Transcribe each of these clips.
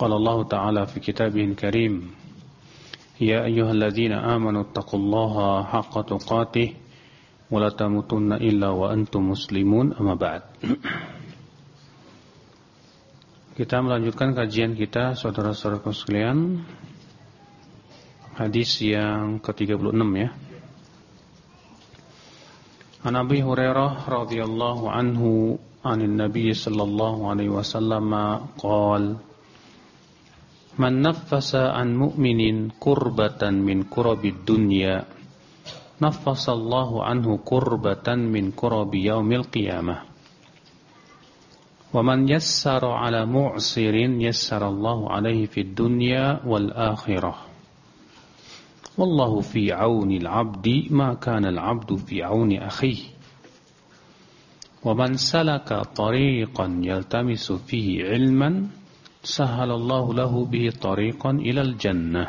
قال الله تعالى في كتابه الكريم يا أيها الذين آمنوا اتقوا الله حق تقاته ولا تموتن إلا وأنتم مسلمون أما بعد Kita melanjutkan kajian kita saudara-saudara sekalian Hadis yang ke-36 ya An Abi Hurairah radhiyallahu anhu anin Nabi sallallahu alaihi wasallam qala Man nafasa an mu'minin kurbatan min kurabi dunya Nafasallahu anhu kurbatan min kurabi yaumil qiyamah. Wa man yassara ala mu'sirin yassarallahu alaihi fid dunya wal akhirah. Wallahu fi auni al-abdi ma kana al-abdu fi auni akhihi. Wa man salaka tariqan yaltamisu fihi ilman سهل الله له به طريقا إلى الجنة.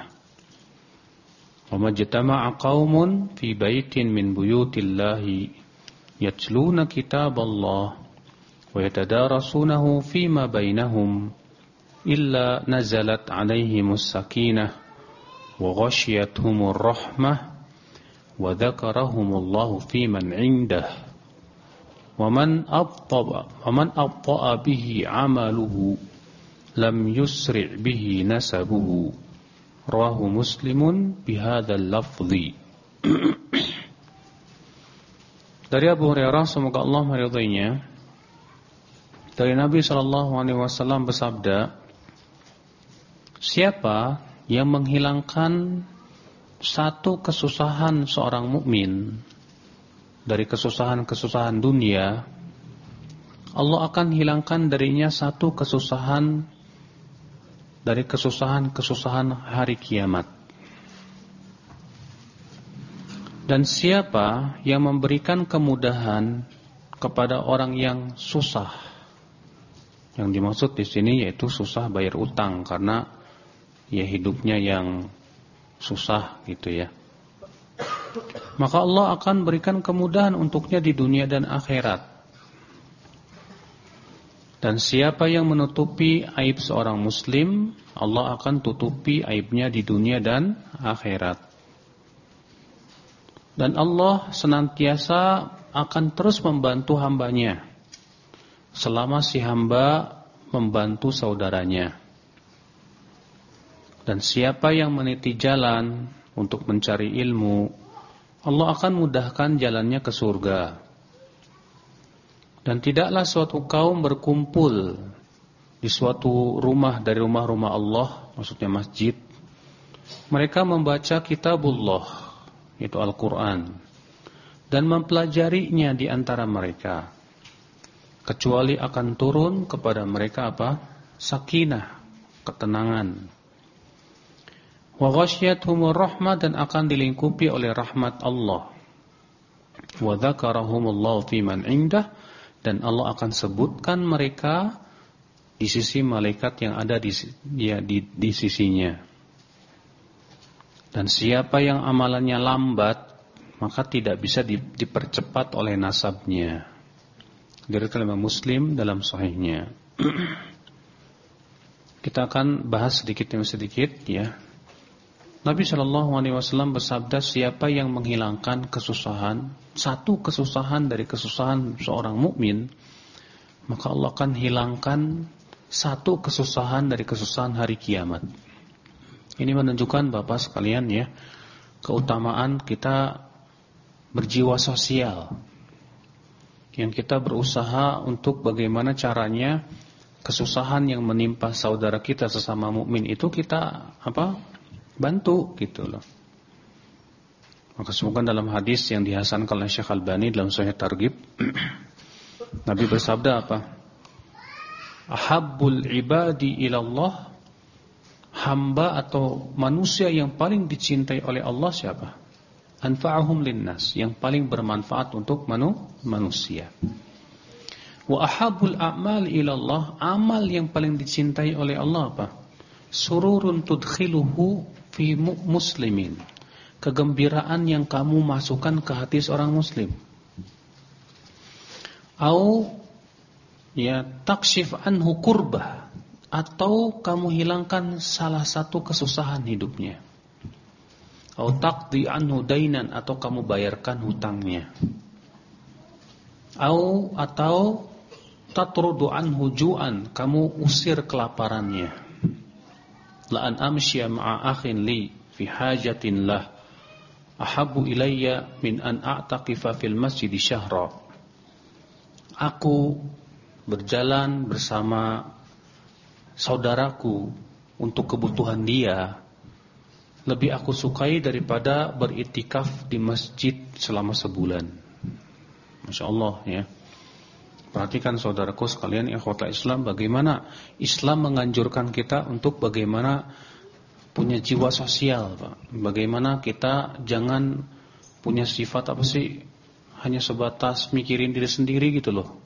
وما اجتمع قوم في بيت من بيوت الله يتلون كتاب الله ويتدارسونه فيما بينهم إلا نزلت عليهم السكينة وغشيتهم الرحمة وذكرهم الله في من عنده. ومن أبطأ, ومن أبطأ به عمله lam yusri' bihi nasabuhu. Rawahu muslimun bihadzal lafzi dari Abu Hurairah semoga Allah meridainya dari Nabi sallallahu alaihi wasallam bersabda siapa yang menghilangkan satu kesusahan seorang mukmin dari kesusahan-kesusahan dunia Allah akan hilangkan darinya satu kesusahan dari kesusahan-kesusahan hari kiamat. Dan siapa yang memberikan kemudahan kepada orang yang susah? Yang dimaksud di sini yaitu susah bayar utang karena ya hidupnya yang susah gitu ya. Maka Allah akan berikan kemudahan untuknya di dunia dan akhirat. Dan siapa yang menutupi aib seorang muslim, Allah akan tutupi aibnya di dunia dan akhirat. Dan Allah senantiasa akan terus membantu hambanya selama si hamba membantu saudaranya. Dan siapa yang meniti jalan untuk mencari ilmu, Allah akan mudahkan jalannya ke surga. Dan tidaklah suatu kaum berkumpul di suatu rumah dari rumah-rumah Allah, maksudnya masjid. Mereka membaca kitabullah, itu Al-Quran. Dan mempelajarinya di antara mereka. Kecuali akan turun kepada mereka apa? Sakinah, ketenangan. Wa ghasyiyatuhumur dan akan dilingkupi oleh rahmat Allah. Wa dzakarahumullahu indah dan Allah akan sebutkan mereka di sisi malaikat yang ada di ya, di, di sisinya. Dan siapa yang amalannya lambat, maka tidak bisa di, dipercepat oleh nasabnya. Dari kalimat Muslim dalam sahihnya. Kita akan bahas sedikit demi sedikit ya Nabi Shallallahu Alaihi Wasallam bersabda, siapa yang menghilangkan kesusahan, satu kesusahan dari kesusahan seorang mukmin, maka Allah akan hilangkan satu kesusahan dari kesusahan hari kiamat. Ini menunjukkan Bapak sekalian ya, keutamaan kita berjiwa sosial. Yang kita berusaha untuk bagaimana caranya kesusahan yang menimpa saudara kita sesama mukmin itu kita apa? Bantu gitu loh. Maka semoga dalam hadis yang dihasankan oleh Syekh Al-Bani dalam Sahih Targhib Nabi bersabda apa? Ahabbul ibadi ila Allah hamba atau manusia yang paling dicintai oleh Allah siapa? Anfa'ahum linnas, yang paling bermanfaat untuk manu manusia. Wa ahabul a'mal ila Allah, amal yang paling dicintai oleh Allah apa? Sururun tudkhiluhu fi muslimin. Kegembiraan yang kamu masukkan ke hati seorang muslim. Au ya takshif anhu kurbah atau kamu hilangkan salah satu kesusahan hidupnya. Atau taqdi anhu dainan atau kamu bayarkan hutangnya. Au atau tatrudu anhu ju'an, kamu usir kelaparannya. La an amsya ma'a akhin li fi hajatin lah ahabu ilayya min an a'taqifa fil masjid syahra. Aku berjalan bersama saudaraku untuk kebutuhan dia lebih aku sukai daripada beritikaf di masjid selama sebulan. Masya Allah ya. Perhatikan saudaraku sekalian ikhwatal Islam bagaimana Islam menganjurkan kita untuk bagaimana punya jiwa sosial, Pak. Bagaimana kita jangan punya sifat apa sih hanya sebatas mikirin diri sendiri gitu loh.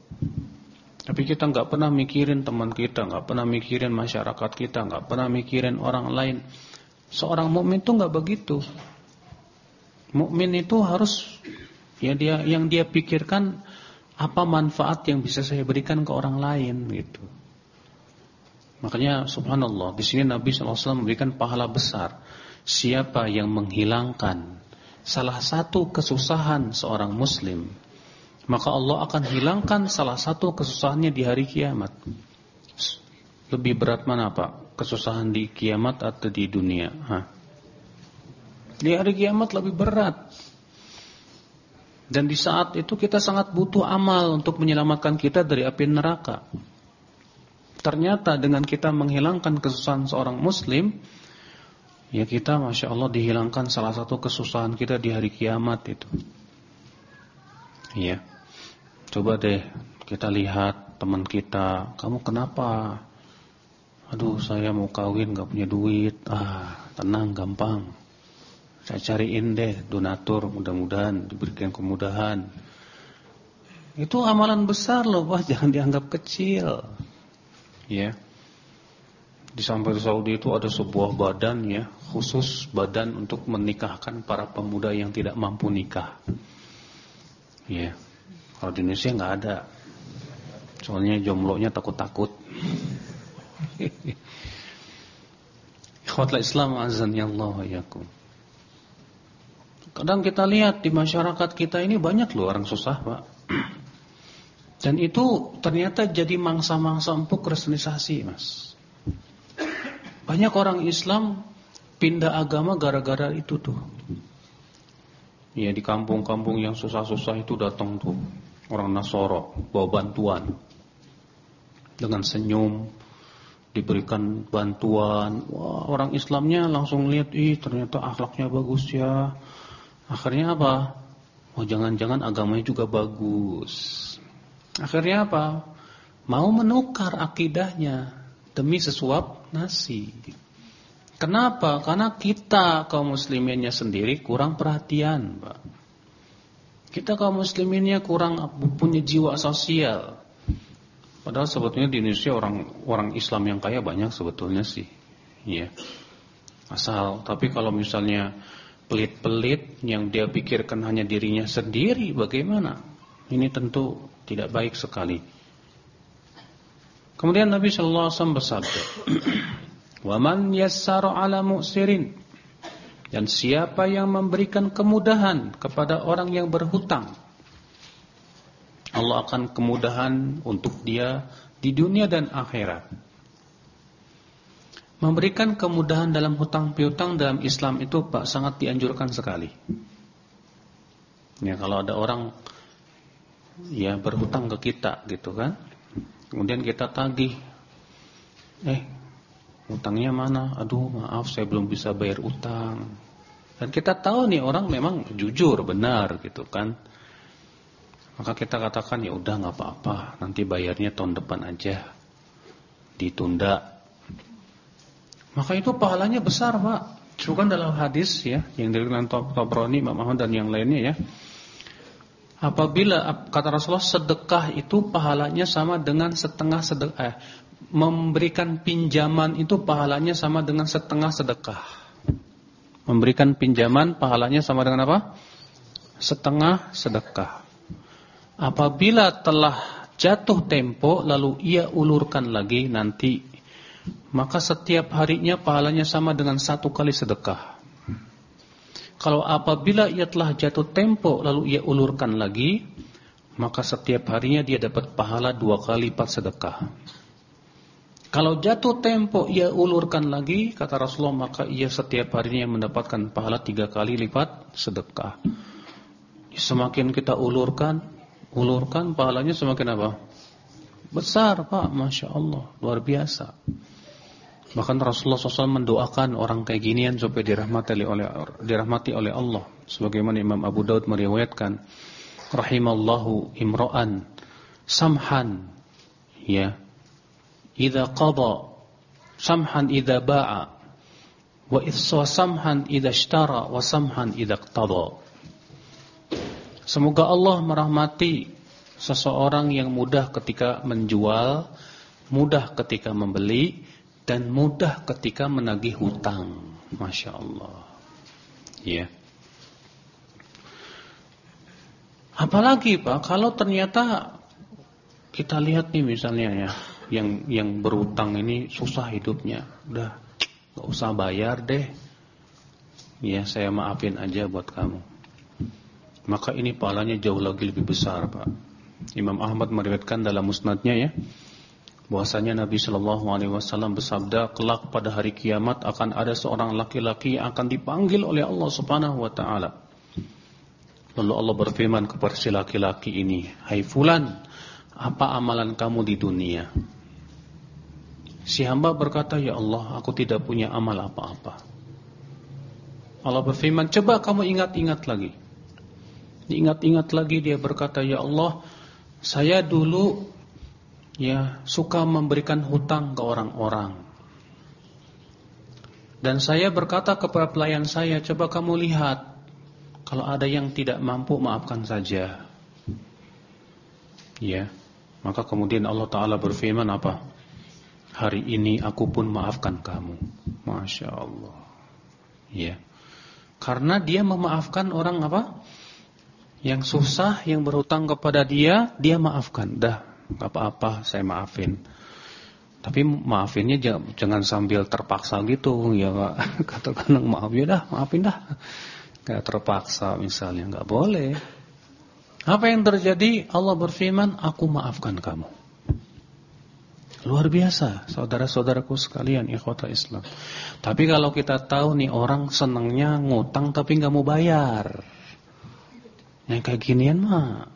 Tapi kita nggak pernah mikirin teman kita, nggak pernah mikirin masyarakat kita, nggak pernah mikirin orang lain. Seorang mukmin itu nggak begitu. Mukmin itu harus ya dia yang dia pikirkan apa manfaat yang bisa saya berikan ke orang lain gitu. Makanya subhanallah di sini Nabi SAW memberikan pahala besar. Siapa yang menghilangkan salah satu kesusahan seorang muslim maka Allah akan hilangkan salah satu kesusahannya di hari kiamat. Lebih berat mana Pak? Kesusahan di kiamat atau di dunia? Hah? Di hari kiamat lebih berat. Dan di saat itu kita sangat butuh amal untuk menyelamatkan kita dari api neraka. Ternyata dengan kita menghilangkan kesusahan seorang muslim, ya kita Masya Allah dihilangkan salah satu kesusahan kita di hari kiamat itu. Iya. Coba deh kita lihat teman kita, kamu kenapa? Aduh saya mau kawin gak punya duit. Ah tenang gampang. Saya cariin deh donatur mudah-mudahan diberikan kemudahan. Itu amalan besar loh Pak, jangan dianggap kecil. Ya. Di sampai Saudi itu ada sebuah badan ya, khusus badan untuk menikahkan para pemuda yang tidak mampu nikah. Ya. Kalau di Indonesia nggak ada. Soalnya jomblonya takut-takut. Ikhwatlah Islam azan ya Allah yakum. Kadang kita lihat di masyarakat kita ini banyak loh orang susah, Pak. Dan itu ternyata jadi mangsa-mangsa empuk kristenisasi, Mas. Banyak orang Islam pindah agama gara-gara itu tuh. Ya di kampung-kampung yang susah-susah itu datang tuh orang Nasoro bawa bantuan dengan senyum diberikan bantuan wah orang Islamnya langsung lihat ih ternyata akhlaknya bagus ya akhirnya apa oh jangan-jangan agamanya juga bagus akhirnya apa mau menukar akidahnya demi sesuap nasi kenapa karena kita kaum musliminnya sendiri kurang perhatian Pak kita kaum musliminnya kurang punya jiwa sosial. Padahal sebetulnya di Indonesia orang orang Islam yang kaya banyak sebetulnya sih. Iya. Asal tapi kalau misalnya pelit-pelit yang dia pikirkan hanya dirinya sendiri bagaimana? Ini tentu tidak baik sekali. Kemudian Nabi sallallahu alaihi wasallam bersabda, "Wa man yassara 'ala mu'sirin" Dan siapa yang memberikan kemudahan kepada orang yang berhutang Allah akan kemudahan untuk dia di dunia dan akhirat Memberikan kemudahan dalam hutang piutang dalam Islam itu Pak sangat dianjurkan sekali Ya kalau ada orang ya berhutang ke kita gitu kan Kemudian kita tagih Eh Utangnya mana? Aduh maaf saya belum bisa bayar utang. Dan kita tahu nih orang memang jujur, benar gitu kan. Maka kita katakan ya udah nggak apa-apa, nanti bayarnya tahun depan aja. Ditunda. Maka itu pahalanya besar, Pak. Bukan dalam hadis ya, yang diriwayatkan Tabrani, Imam Ahmad dan yang lainnya ya. Apabila kata Rasulullah sedekah itu pahalanya sama dengan setengah sedekah. Eh, memberikan pinjaman itu pahalanya sama dengan setengah sedekah. Memberikan pinjaman pahalanya sama dengan apa? Setengah sedekah. Apabila telah jatuh tempo lalu ia ulurkan lagi nanti maka setiap harinya pahalanya sama dengan satu kali sedekah. Kalau apabila ia telah jatuh tempo lalu ia ulurkan lagi maka setiap harinya dia dapat pahala dua kali lipat sedekah. Kalau jatuh tempo ia ulurkan lagi kata Rasulullah maka ia setiap harinya mendapatkan pahala tiga kali lipat sedekah. Semakin kita ulurkan ulurkan pahalanya semakin apa? Besar Pak, Masya Allah, luar biasa. Bahkan Rasulullah SAW mendoakan orang kayak ginian supaya dirahmati oleh dirahmati oleh Allah. Sebagaimana Imam Abu Daud meriwayatkan, rahimallahu imro'an samhan ya idza qada samhan idza ba'a wa samhan idza ishtara wa samhan idza iqtada Semoga Allah merahmati seseorang yang mudah ketika menjual, mudah ketika membeli, dan mudah ketika menagih hutang. Masya Allah. Ya. Apalagi Pak, kalau ternyata kita lihat nih misalnya ya, yang yang berutang ini susah hidupnya, udah gak usah bayar deh. Ya saya maafin aja buat kamu maka ini pahalanya jauh lagi lebih besar, Pak. Imam Ahmad meriwayatkan dalam musnadnya ya, bahwasanya Nabi Shallallahu alaihi wasallam bersabda, kelak pada hari kiamat akan ada seorang laki-laki yang akan dipanggil oleh Allah Subhanahu wa taala. Lalu Allah berfirman kepada si laki-laki ini, "Hai fulan, apa amalan kamu di dunia?" Si hamba berkata, "Ya Allah, aku tidak punya amal apa-apa." Allah berfirman, "Coba kamu ingat-ingat lagi." Diingat-ingat lagi dia berkata, "Ya Allah, saya dulu ya suka memberikan hutang ke orang-orang." Dan saya berkata kepada pelayan saya, "Coba kamu lihat kalau ada yang tidak mampu maafkan saja." Ya. Maka kemudian Allah taala berfirman apa? Hari ini aku pun maafkan kamu. Masya Allah. Ya. Karena dia memaafkan orang apa? Yang susah, yang berhutang kepada dia, dia maafkan. Dah, nggak apa-apa, saya maafin. Tapi maafinnya jangan, sambil terpaksa gitu, ya Pak. Katakan maaf ya dah, maafin dah. Kayak terpaksa misalnya, nggak boleh. Apa yang terjadi? Allah berfirman, aku maafkan kamu. Luar biasa, saudara-saudaraku sekalian, ikhwata Islam. Tapi kalau kita tahu nih orang senangnya ngutang tapi nggak mau bayar. Yang kayak ginian mah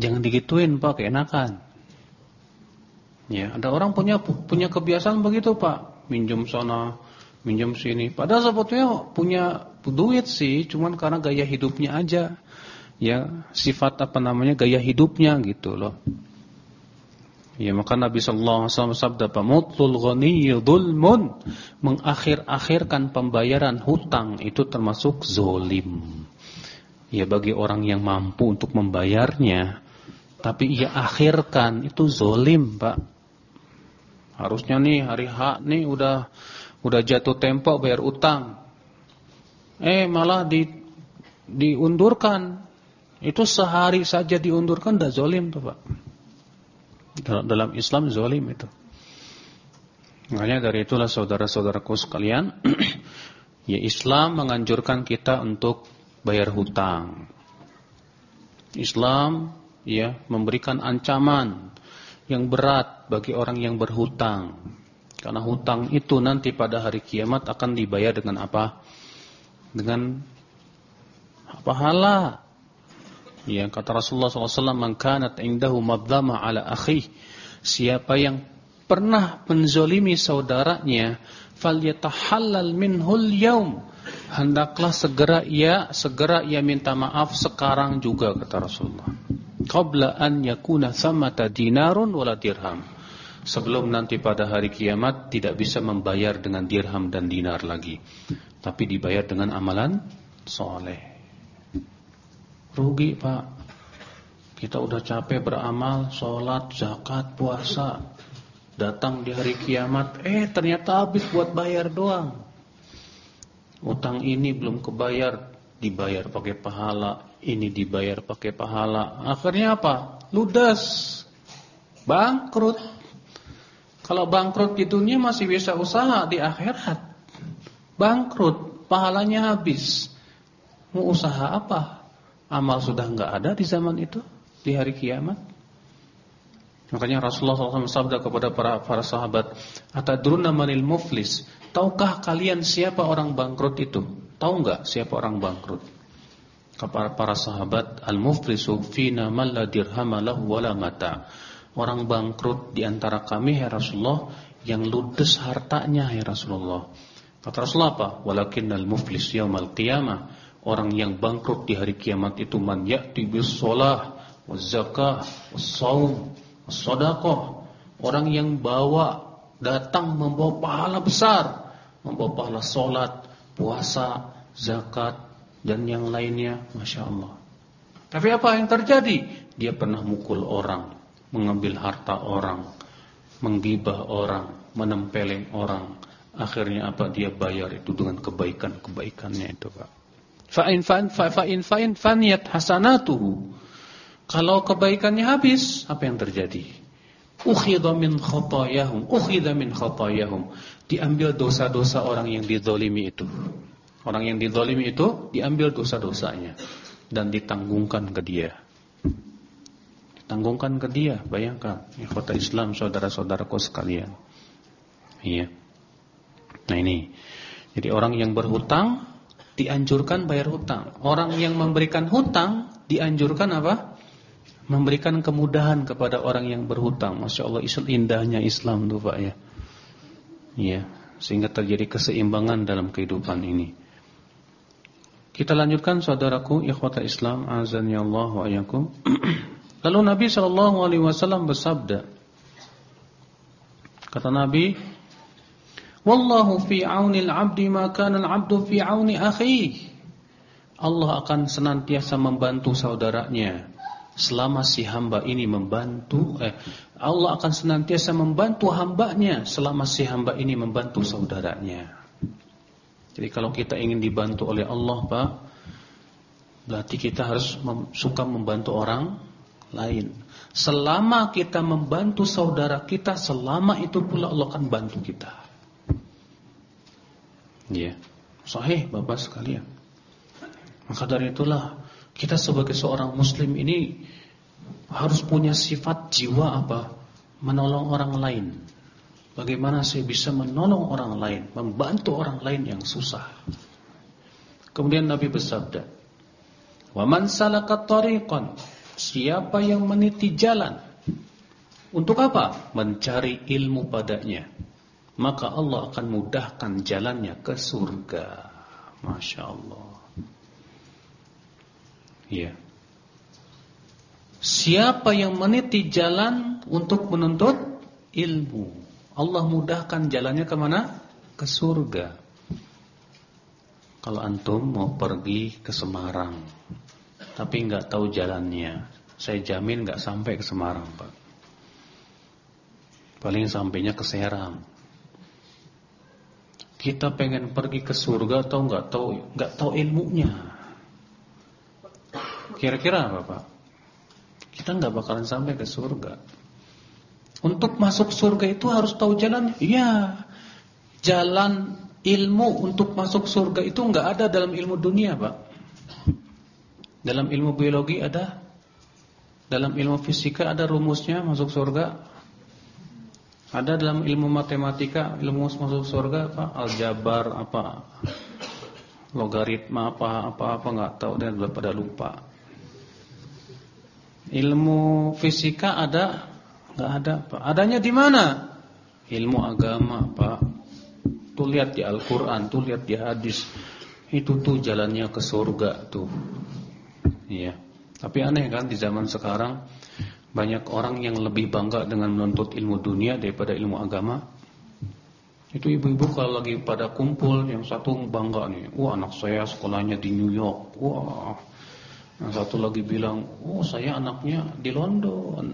jangan digituin Pak, keenakan. Ya, ada orang punya punya kebiasaan begitu Pak, minjem sana, minjem sini. Padahal sebetulnya punya duit sih, cuman karena gaya hidupnya aja. Ya, sifat apa namanya gaya hidupnya gitu loh. Ya maka Nabi sallallahu alaihi wasallam sabda pamutul ghaniyyu dzulmun mengakhir-akhirkan pembayaran hutang itu termasuk zolim ya bagi orang yang mampu untuk membayarnya tapi ia akhirkan itu zolim pak harusnya nih hari H nih udah udah jatuh tempo bayar utang. Eh malah di diundurkan. Itu sehari saja diundurkan dah zolim tuh pak. Dalam Islam zolim itu. Makanya dari itulah saudara-saudaraku sekalian ya Islam menganjurkan kita untuk bayar hutang. Islam ya memberikan ancaman yang berat bagi orang yang berhutang. Karena hutang itu nanti pada hari kiamat akan dibayar dengan apa? Dengan pahala. Ya kata Rasulullah SAW, "Man kanat indahu madzama ala akhi." Siapa yang pernah menzolimi saudaranya, falyatahallal minhul yaum hendaklah segera ia segera ia minta maaf sekarang juga kata Rasulullah. Qabla an yakuna thamata dinarun wala dirham. sebelum nanti pada hari kiamat tidak bisa membayar dengan dirham dan dinar lagi, tapi dibayar dengan amalan soleh. Rugi pak, kita udah capek beramal, sholat, zakat, puasa, datang di hari kiamat, eh ternyata habis buat bayar doang. Utang ini belum kebayar, dibayar pakai pahala, ini dibayar pakai pahala. Akhirnya apa? Ludas. Bangkrut. Kalau bangkrut di dunia masih bisa usaha di akhirat. Bangkrut, pahalanya habis. Mau usaha apa? Amal sudah enggak ada di zaman itu, di hari kiamat. Makanya Rasulullah SAW sabda kepada para para sahabat, "Atadruna manil muflis?" Tahukah kalian siapa orang bangkrut itu? Tahu enggak siapa orang bangkrut? Kepada para sahabat, "Al-muflisu fina man la wala mata." orang bangkrut di antara kami ya Rasulullah yang ludes hartanya ya Rasulullah. Kata Rasulullah apa? Walakinnal muflis yaumal qiyamah. Orang yang bangkrut di hari kiamat itu man ya'ti bis shalah waz zakah was shaum was. Orang yang bawa datang membawa pahala besar, membawa pahala salat, puasa, zakat dan yang lainnya, Masya Allah. Tapi apa yang terjadi? Dia pernah mukul orang, mengambil harta orang, menggibah orang, menempeleng orang. Akhirnya apa dia bayar itu dengan kebaikan-kebaikannya itu, Pak. Fa'in fa'in fa'in fa'in faniyat hasanatuhu. Kalau kebaikannya habis, apa yang terjadi? Ukhidha min khatayahum, ukhidha min khatayahum. Diambil dosa-dosa orang yang dizalimi itu. Orang yang dizalimi itu diambil dosa-dosanya dan ditanggungkan ke dia tanggungkan ke dia. Bayangkan, kota Islam saudara-saudaraku sekalian. Iya. Nah ini. Jadi orang yang berhutang dianjurkan bayar hutang. Orang yang memberikan hutang dianjurkan apa? Memberikan kemudahan kepada orang yang berhutang. Masya Allah, indahnya Islam tuh Pak ya. Iya, sehingga terjadi keseimbangan dalam kehidupan ini. Kita lanjutkan saudaraku ikhwata Islam azan ya Allah wa ayakum. Lalu Nabi Shallallahu Alaihi Wasallam bersabda, kata Nabi, Wallahu fi aunil abdi maka al-abdu fi auni akhi. Allah akan senantiasa membantu saudaranya selama si hamba ini membantu eh, Allah akan senantiasa membantu hambanya selama si hamba ini membantu saudaranya. Jadi kalau kita ingin dibantu oleh Allah, Pak, berarti kita harus mem suka membantu orang lain. Selama kita membantu saudara kita, selama itu pula Allah akan bantu kita. Ya, sahih Bapak sekalian. Maka dari itulah kita sebagai seorang muslim ini harus punya sifat jiwa apa? Menolong orang lain. Bagaimana saya bisa menolong orang lain, membantu orang lain yang susah. Kemudian Nabi bersabda, "Wa man salaka tariqan Siapa yang meniti jalan Untuk apa? Mencari ilmu padanya Maka Allah akan mudahkan jalannya ke surga Masya Allah Ya Siapa yang meniti jalan Untuk menuntut ilmu Allah mudahkan jalannya ke mana? Ke surga Kalau antum mau pergi ke Semarang tapi nggak tahu jalannya. Saya jamin nggak sampai ke Semarang, Pak. Paling sampainya ke Serang. Kita pengen pergi ke surga atau nggak tahu nggak tahu ilmunya. Kira-kira apa, Pak? Kita nggak bakalan sampai ke surga. Untuk masuk surga itu harus tahu jalannya. Iya. Jalan ilmu untuk masuk surga itu nggak ada dalam ilmu dunia, Pak. Dalam ilmu biologi ada Dalam ilmu fisika ada rumusnya masuk surga Ada dalam ilmu matematika Ilmu masuk surga apa Aljabar apa Logaritma apa Apa-apa nggak tahu dan pada lupa Ilmu fisika ada? Nggak ada Pak. Adanya di mana? Ilmu agama Pak. Tuh lihat di Al-Quran Tuh lihat di hadis. Itu tuh jalannya ke surga tuh. Iya. Tapi aneh kan di zaman sekarang Banyak orang yang lebih bangga dengan menuntut ilmu dunia daripada ilmu agama. Itu ibu-ibu kalau lagi pada kumpul, yang satu bangga nih, wah anak saya sekolahnya di New York, wah. Yang satu lagi bilang, oh saya anaknya di London.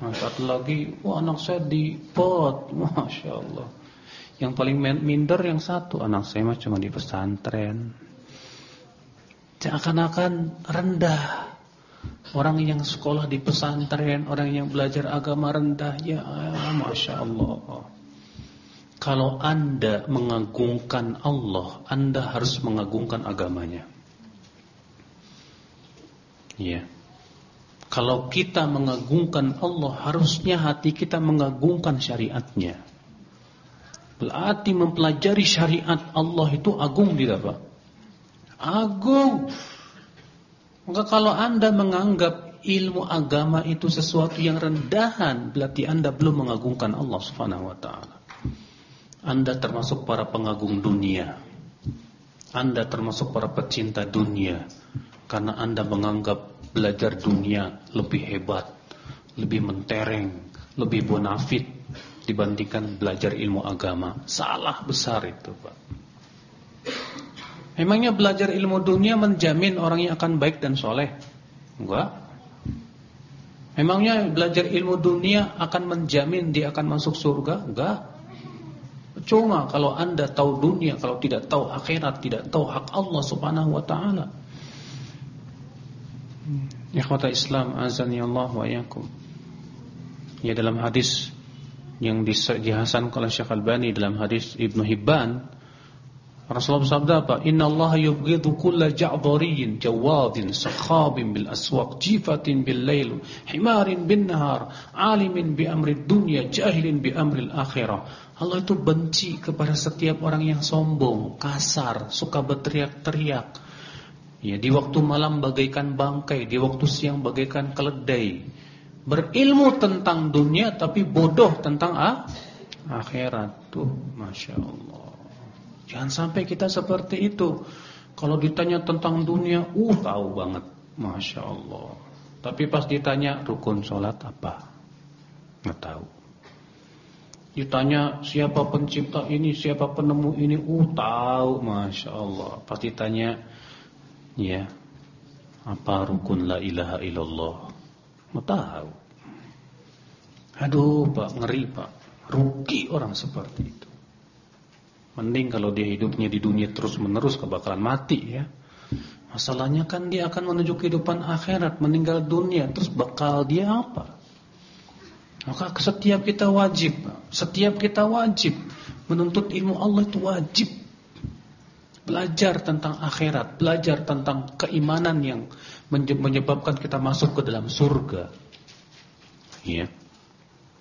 Yang satu lagi, wah anak saya di Perth, masya Allah. Yang paling minder yang satu, anak saya mah cuma di pesantren. Seakan-akan rendah. Orang yang sekolah di pesantren, orang yang belajar agama rendah, ya masya Allah. Kalau anda mengagungkan Allah, anda harus mengagungkan agamanya. Ya. Kalau kita mengagungkan Allah, harusnya hati kita mengagungkan syariatnya. Berarti mempelajari syariat Allah itu agung tidak Pak? Agung. Maka kalau anda menganggap ilmu agama itu sesuatu yang rendahan, berarti anda belum mengagungkan Allah Subhanahu Wa Taala. Anda termasuk para pengagung dunia. Anda termasuk para pecinta dunia. Karena Anda menganggap belajar dunia lebih hebat, lebih mentereng, lebih bonafit dibandingkan belajar ilmu agama. Salah besar itu, Pak. Emangnya belajar ilmu dunia menjamin orang yang akan baik dan soleh? Enggak. Emangnya belajar ilmu dunia akan menjamin dia akan masuk surga? Enggak. Cuma kalau anda tahu dunia, kalau tidak tahu akhirat, tidak tahu hak Allah subhanahu wa ta'ala. Ikhwata Islam azani Allah wa yakum. Ya dalam hadis yang dihasan oleh Syekh Al-Bani dalam hadis Ibnu Hibban Rasulullah bersabda apa? Inna Allah yubghidu kulla ja'dhariyin jawadin sakhabin bil aswaq jifatin bil lail himarin bin nahar alimin bi amri dunya jahilin bi amri akhirah Allah itu benci kepada setiap orang yang sombong, kasar, suka berteriak-teriak. Ya, di waktu malam bagaikan bangkai, di waktu siang bagaikan keledai. Berilmu tentang dunia tapi bodoh tentang ah, akhirat. Tuh, Masya Allah. Jangan sampai kita seperti itu. Kalau ditanya tentang dunia, uh tahu banget. Masya Allah. Tapi pas ditanya rukun sholat apa? Nggak tahu. Ditanya siapa pencipta ini, siapa penemu ini, uh tahu, masya Allah. Pasti tanya, ya apa rukun la ilaha illallah? Mau tahu? Aduh pak, ngeri pak, rugi orang seperti itu. Mending kalau dia hidupnya di dunia terus menerus kebakaran mati ya. Masalahnya kan dia akan menuju kehidupan akhirat, meninggal dunia, terus bakal dia apa? Maka setiap kita wajib, setiap kita wajib menuntut ilmu Allah itu wajib. Belajar tentang akhirat, belajar tentang keimanan yang menyebabkan kita masuk ke dalam surga. Ya.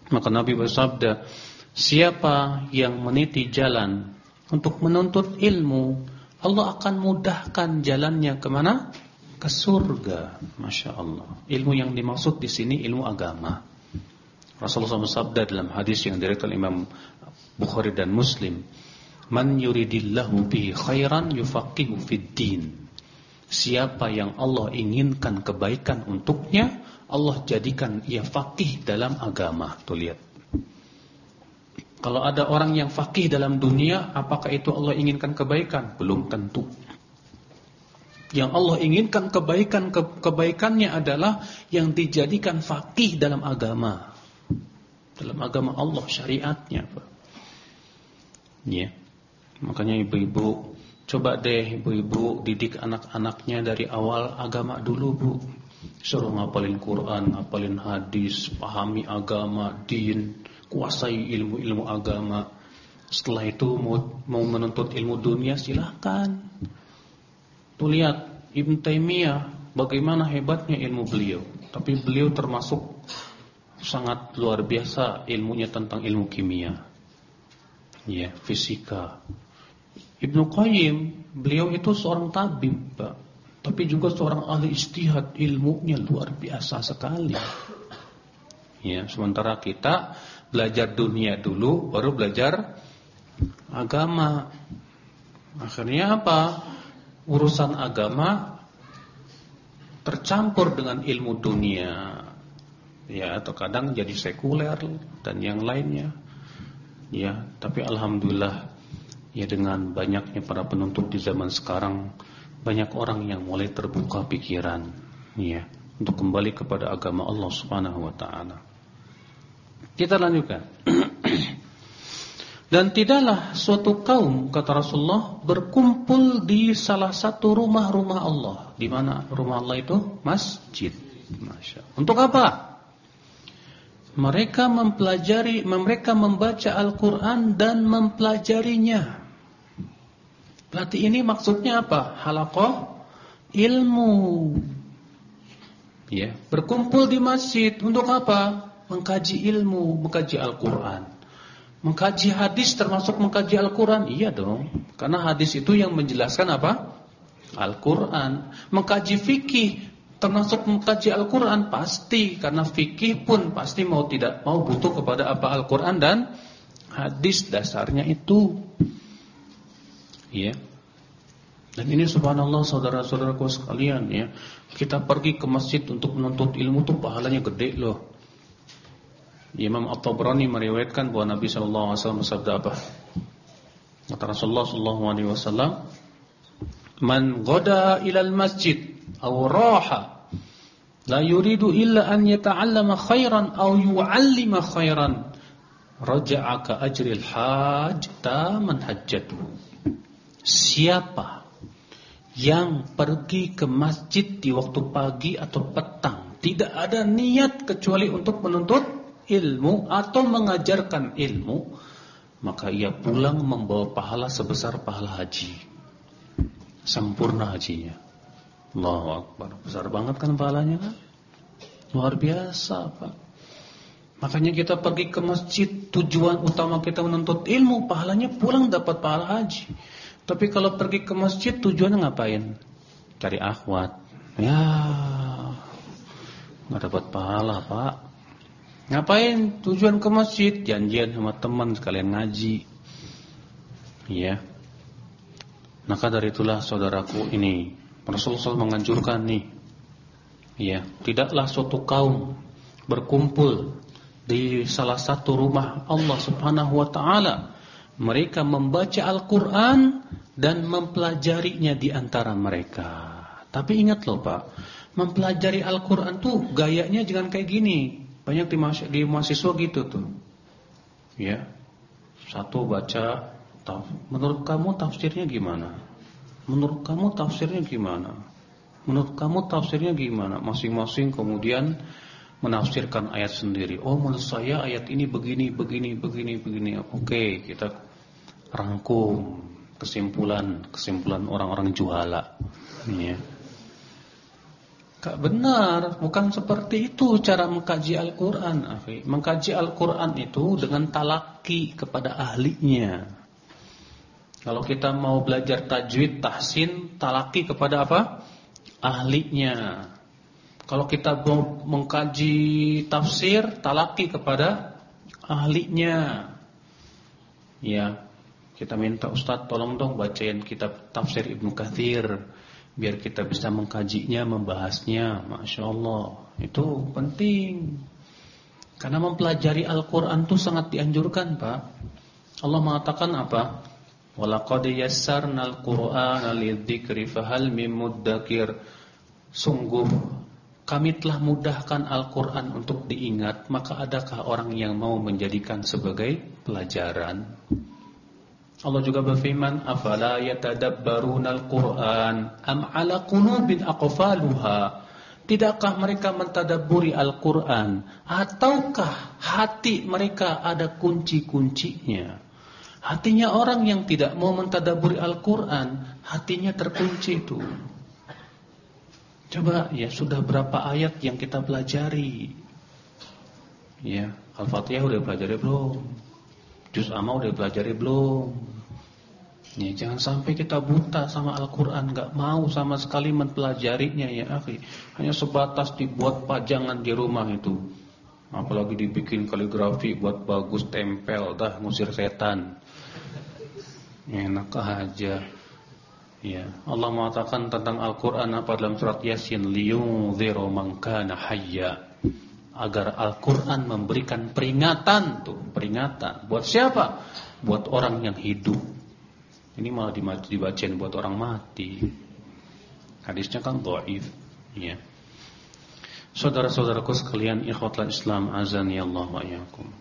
Maka Nabi bersabda, siapa yang meniti jalan untuk menuntut ilmu, Allah akan mudahkan jalannya ke mana? Ke surga. Masya Allah. Ilmu yang dimaksud di sini ilmu agama. Rasulullah SAW dalam hadis yang diriwayatkan Imam Bukhari dan Muslim, "Man yuridillahu bihi khairan yufaqihu fid din." Siapa yang Allah inginkan kebaikan untuknya, Allah jadikan ia faqih dalam agama. Tuh lihat. Kalau ada orang yang faqih dalam dunia, apakah itu Allah inginkan kebaikan? Belum tentu. Yang Allah inginkan kebaikan ke, kebaikannya adalah yang dijadikan faqih dalam agama dalam agama Allah syariatnya. Ya. Makanya ibu-ibu coba deh ibu-ibu didik anak-anaknya dari awal agama dulu Bu. Suruh ngapalin Quran, ngapalin hadis, pahami agama, din, kuasai ilmu-ilmu agama. Setelah itu mau, mau menuntut ilmu dunia silahkan. Tuh lihat Ibn Taimiyah bagaimana hebatnya ilmu beliau. Tapi beliau termasuk sangat luar biasa ilmunya tentang ilmu kimia. Ya, fisika. Ibnu Qayyim, beliau itu seorang tabib. Tapi juga seorang ahli istihad, ilmunya luar biasa sekali. Ya, sementara kita belajar dunia dulu baru belajar agama. Akhirnya apa? Urusan agama tercampur dengan ilmu dunia ya atau kadang jadi sekuler dan yang lainnya. Ya, tapi alhamdulillah ya dengan banyaknya para penuntut di zaman sekarang banyak orang yang mulai terbuka pikiran ya untuk kembali kepada agama Allah Subhanahu wa taala. Kita lanjutkan. Dan tidaklah suatu kaum kata Rasulullah berkumpul di salah satu rumah-rumah Allah. Di mana rumah Allah itu? Masjid. Masya. Untuk apa? Mereka mempelajari, mereka membaca Al-Quran dan mempelajarinya. Berarti ini maksudnya apa? Halakoh ilmu. Ya, berkumpul di masjid untuk apa? Mengkaji ilmu, mengkaji Al-Quran. Mengkaji hadis termasuk mengkaji Al-Quran Iya dong Karena hadis itu yang menjelaskan apa? Al-Quran Mengkaji fikih termasuk mengkaji Al-Quran Pasti Karena fikih pun pasti mau tidak mau butuh kepada apa Al-Quran dan hadis dasarnya itu. Iya Dan ini subhanallah saudara-saudaraku sekalian ya. Kita pergi ke masjid untuk menuntut ilmu tuh pahalanya gede loh. Imam At-Tabrani meriwayatkan bahwa Nabi sallallahu alaihi wasallam bersabda apa? Kata Rasulullah sallallahu alaihi wasallam, "Man ghada ila al-masjid aw raha la yuridu illa an yata'allama khairan aw yu'allima khairan, raja'a ka ajril hajj taman hajjatuhu." Siapa yang pergi ke masjid di waktu pagi atau petang tidak ada niat kecuali untuk menuntut ilmu atau mengajarkan ilmu, maka ia pulang membawa pahala sebesar pahala haji. Sempurna hajinya. Allahu Akbar. Besar banget kan pahalanya kan? Luar biasa, Pak. Makanya kita pergi ke masjid, tujuan utama kita menuntut ilmu, pahalanya pulang dapat pahala haji. Tapi kalau pergi ke masjid tujuannya ngapain? Cari akhwat. Ya, nggak dapat pahala, Pak. Ngapain tujuan ke masjid? Janjian sama teman sekalian ngaji. Ya. Maka dari itulah saudaraku ini Rasulullah menganjurkan nih. Ya, tidaklah suatu kaum berkumpul di salah satu rumah Allah Subhanahu wa taala. Mereka membaca Al-Qur'an dan mempelajarinya di antara mereka. Tapi ingat loh, Pak, mempelajari Al-Qur'an tuh gayanya jangan kayak gini. Banyak di, di mahasiswa gitu tuh. Ya. Satu baca menurut kamu tafsirnya gimana? Menurut kamu tafsirnya gimana? Menurut kamu tafsirnya gimana? Masing-masing kemudian menafsirkan ayat sendiri. Oh, menurut saya ayat ini begini, begini, begini, begini. Oke, kita rangkum kesimpulan kesimpulan orang-orang juhala. Ya. Gak benar, bukan seperti itu cara mengkaji Al-Quran Mengkaji Al-Quran itu dengan talaki kepada ahlinya Kalau kita mau belajar tajwid, tahsin, talaki kepada apa? Ahlinya Kalau kita mau mengkaji tafsir, talaki kepada ahlinya Ya, kita minta Ustadz tolong dong bacain kitab tafsir Ibnu Kathir biar kita bisa mengkajinya, membahasnya. Masya Allah, itu penting. Karena mempelajari Al-Quran itu sangat dianjurkan, Pak. Allah mengatakan apa? Walaqad yassarna al-Qur'ana lidzikri fahal mim muddakir. Sungguh kami telah mudahkan Al-Qur'an untuk diingat, maka adakah orang yang mau menjadikan sebagai pelajaran? Allah juga berfirman, "Afala yatadabbarunal Qur'an am 'ala qulubin aqfaluha?" Tidakkah mereka mentadabburi Al-Qur'an ataukah hati mereka ada kunci-kuncinya? Hatinya orang yang tidak mau mentadabburi Al-Qur'an, hatinya terkunci itu. Coba ya sudah berapa ayat yang kita pelajari? Ya, Al-Fatihah udah pelajari belum? Juz amma udah pelajari belum? Ya, jangan sampai kita buta sama Al-Quran Gak mau sama sekali mempelajarinya ya akhi Hanya sebatas dibuat pajangan di rumah itu Apalagi dibikin kaligrafi buat bagus tempel Dah ngusir setan Enak aja Ya, Allah mengatakan tentang Al-Quran apa dalam surat Yasin liyunziru man kana hayya agar Al-Quran memberikan peringatan tuh, peringatan. Buat siapa? Buat orang yang hidup. Ini malah dibacain buat orang mati. Hadisnya kan dhaif, ya. Saudara-saudaraku sekalian, ikhwatul Islam azan ya Allah wa iyyakum.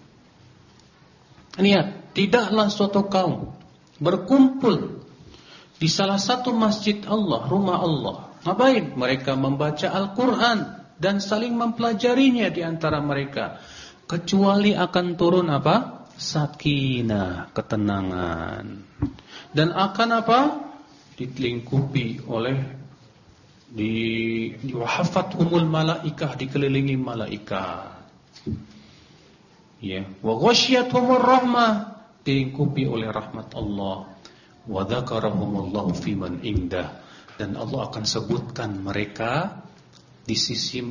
Lihat, tidaklah suatu kaum berkumpul di salah satu masjid Allah, rumah Allah. Ngapain? Mereka membaca Al-Quran dan saling mempelajarinya di antara mereka. Kecuali akan turun apa? Sakinah, ketenangan. Dan akan apa? Dikelingkupi oleh di wahafat umul malaikah dikelilingi malaikat. Ya, wa ghasyiyatuhumur rahmah dilingkupi oleh rahmat Allah. Wa dzakarahumullahu fiman indah dan Allah akan sebutkan mereka di sisi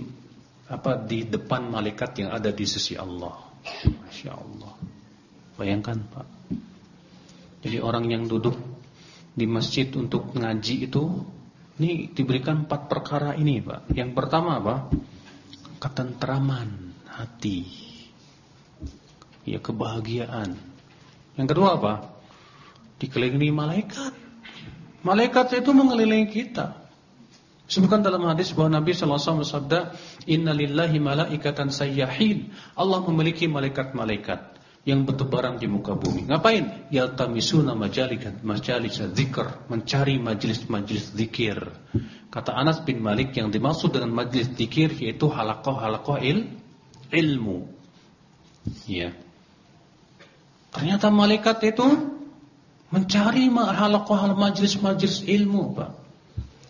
apa di depan malaikat yang ada di sisi Allah. Masya Allah. Bayangkan Pak. Jadi orang yang duduk di masjid untuk ngaji itu ini diberikan empat perkara ini Pak. Yang pertama apa? Ketentraman hati. Ya kebahagiaan. Yang kedua apa? Dikelilingi malaikat. Malaikat itu mengelilingi kita. Sebutkan dalam hadis bahwa Nabi sallallahu alaihi wasallam bersabda, "Innalillahi malaikatan sayyahin." Allah memiliki malaikat-malaikat yang bertebaran di muka bumi. Ngapain? Yaltamisuna majalikat majalis dzikr, mencari majelis-majelis zikir. Kata Anas bin Malik yang dimaksud dengan majelis zikir yaitu halaqah-halaqah il, ilmu. Ya. Ternyata malaikat itu mencari halaqah majelis-majelis ilmu, Pak.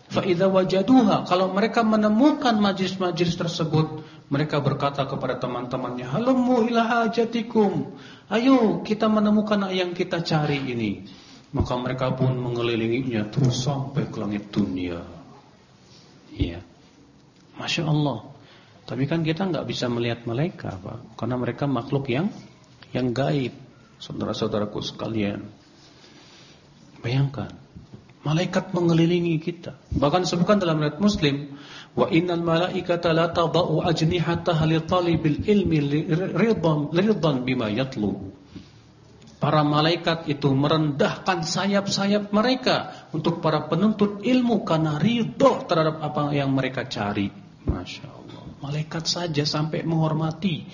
Fa'idha wajaduha Kalau mereka menemukan majlis-majlis tersebut Mereka berkata kepada teman-temannya Halamu ila hajatikum Ayo kita menemukan yang kita cari ini. Maka mereka pun mengelilinginya Terus sampai ke langit dunia. Iya. Masya Allah. Tapi kan kita nggak bisa melihat mereka Pak. Karena mereka makhluk yang Yang gaib Saudara-saudaraku sekalian Bayangkan Malaikat mengelilingi kita. Bahkan sebutkan dalam riwayat Muslim, wa innal malaikata la tadau ajnihataha li talibil ilmi ridan ridan bima yatlu. Para malaikat itu merendahkan sayap-sayap mereka untuk para penuntut ilmu karena ridho terhadap apa yang mereka cari. Masya Allah. Malaikat saja sampai menghormati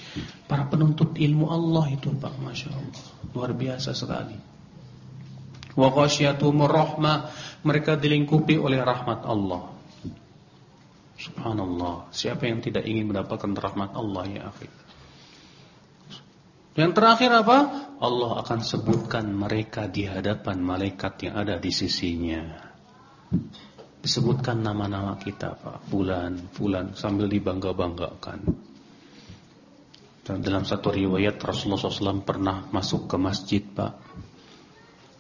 para penuntut ilmu Allah itu Pak. Masya Allah. Luar biasa sekali. Wa ghasyiyatuhumur rahmah mereka dilingkupi oleh rahmat Allah. Subhanallah. Siapa yang tidak ingin mendapatkan rahmat Allah ya akhi? Yang terakhir apa? Allah akan sebutkan mereka di hadapan malaikat yang ada di sisinya disebutkan nama-nama kita Pak fulan fulan sambil dibangga-banggakan dalam satu riwayat Rasulullah SAW pernah masuk ke masjid Pak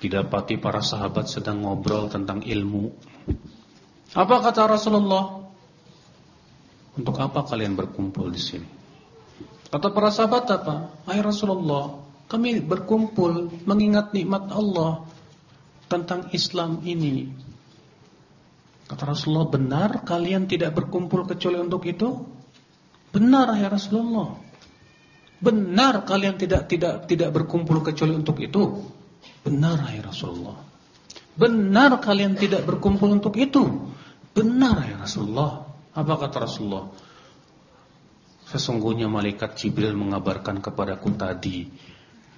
Didapati para sahabat sedang ngobrol tentang ilmu. Apa kata Rasulullah? Untuk apa kalian berkumpul di sini? Kata para sahabat apa? Hai Rasulullah, kami berkumpul mengingat nikmat Allah tentang Islam ini. Kata Rasulullah, benar kalian tidak berkumpul kecuali untuk itu? Benar ya Rasulullah. Benar kalian tidak tidak tidak berkumpul kecuali untuk itu? Benar hai Rasulullah. Benar kalian tidak berkumpul untuk itu. Benar hai Rasulullah. Apa kata Rasulullah? Sesungguhnya malaikat Jibril mengabarkan kepadaku tadi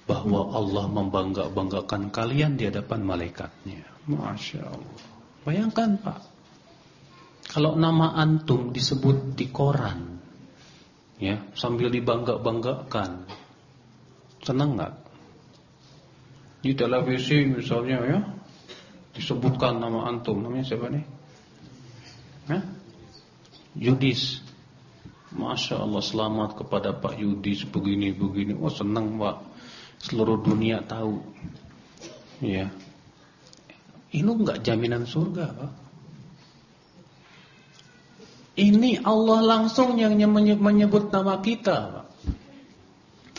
bahwa Allah membangga-banggakan kalian di hadapan malaikatnya. Masya Allah. Bayangkan Pak, kalau nama antum disebut di koran, ya sambil dibangga-banggakan, senang nggak? di televisi misalnya ya disebutkan nama antum namanya siapa nih? Hah? Yudis. Masya Allah selamat kepada Pak Yudis begini begini. Oh senang Pak. Seluruh dunia tahu. Ya. Ini enggak jaminan surga Pak. Ini Allah langsung yang menyebut nama kita.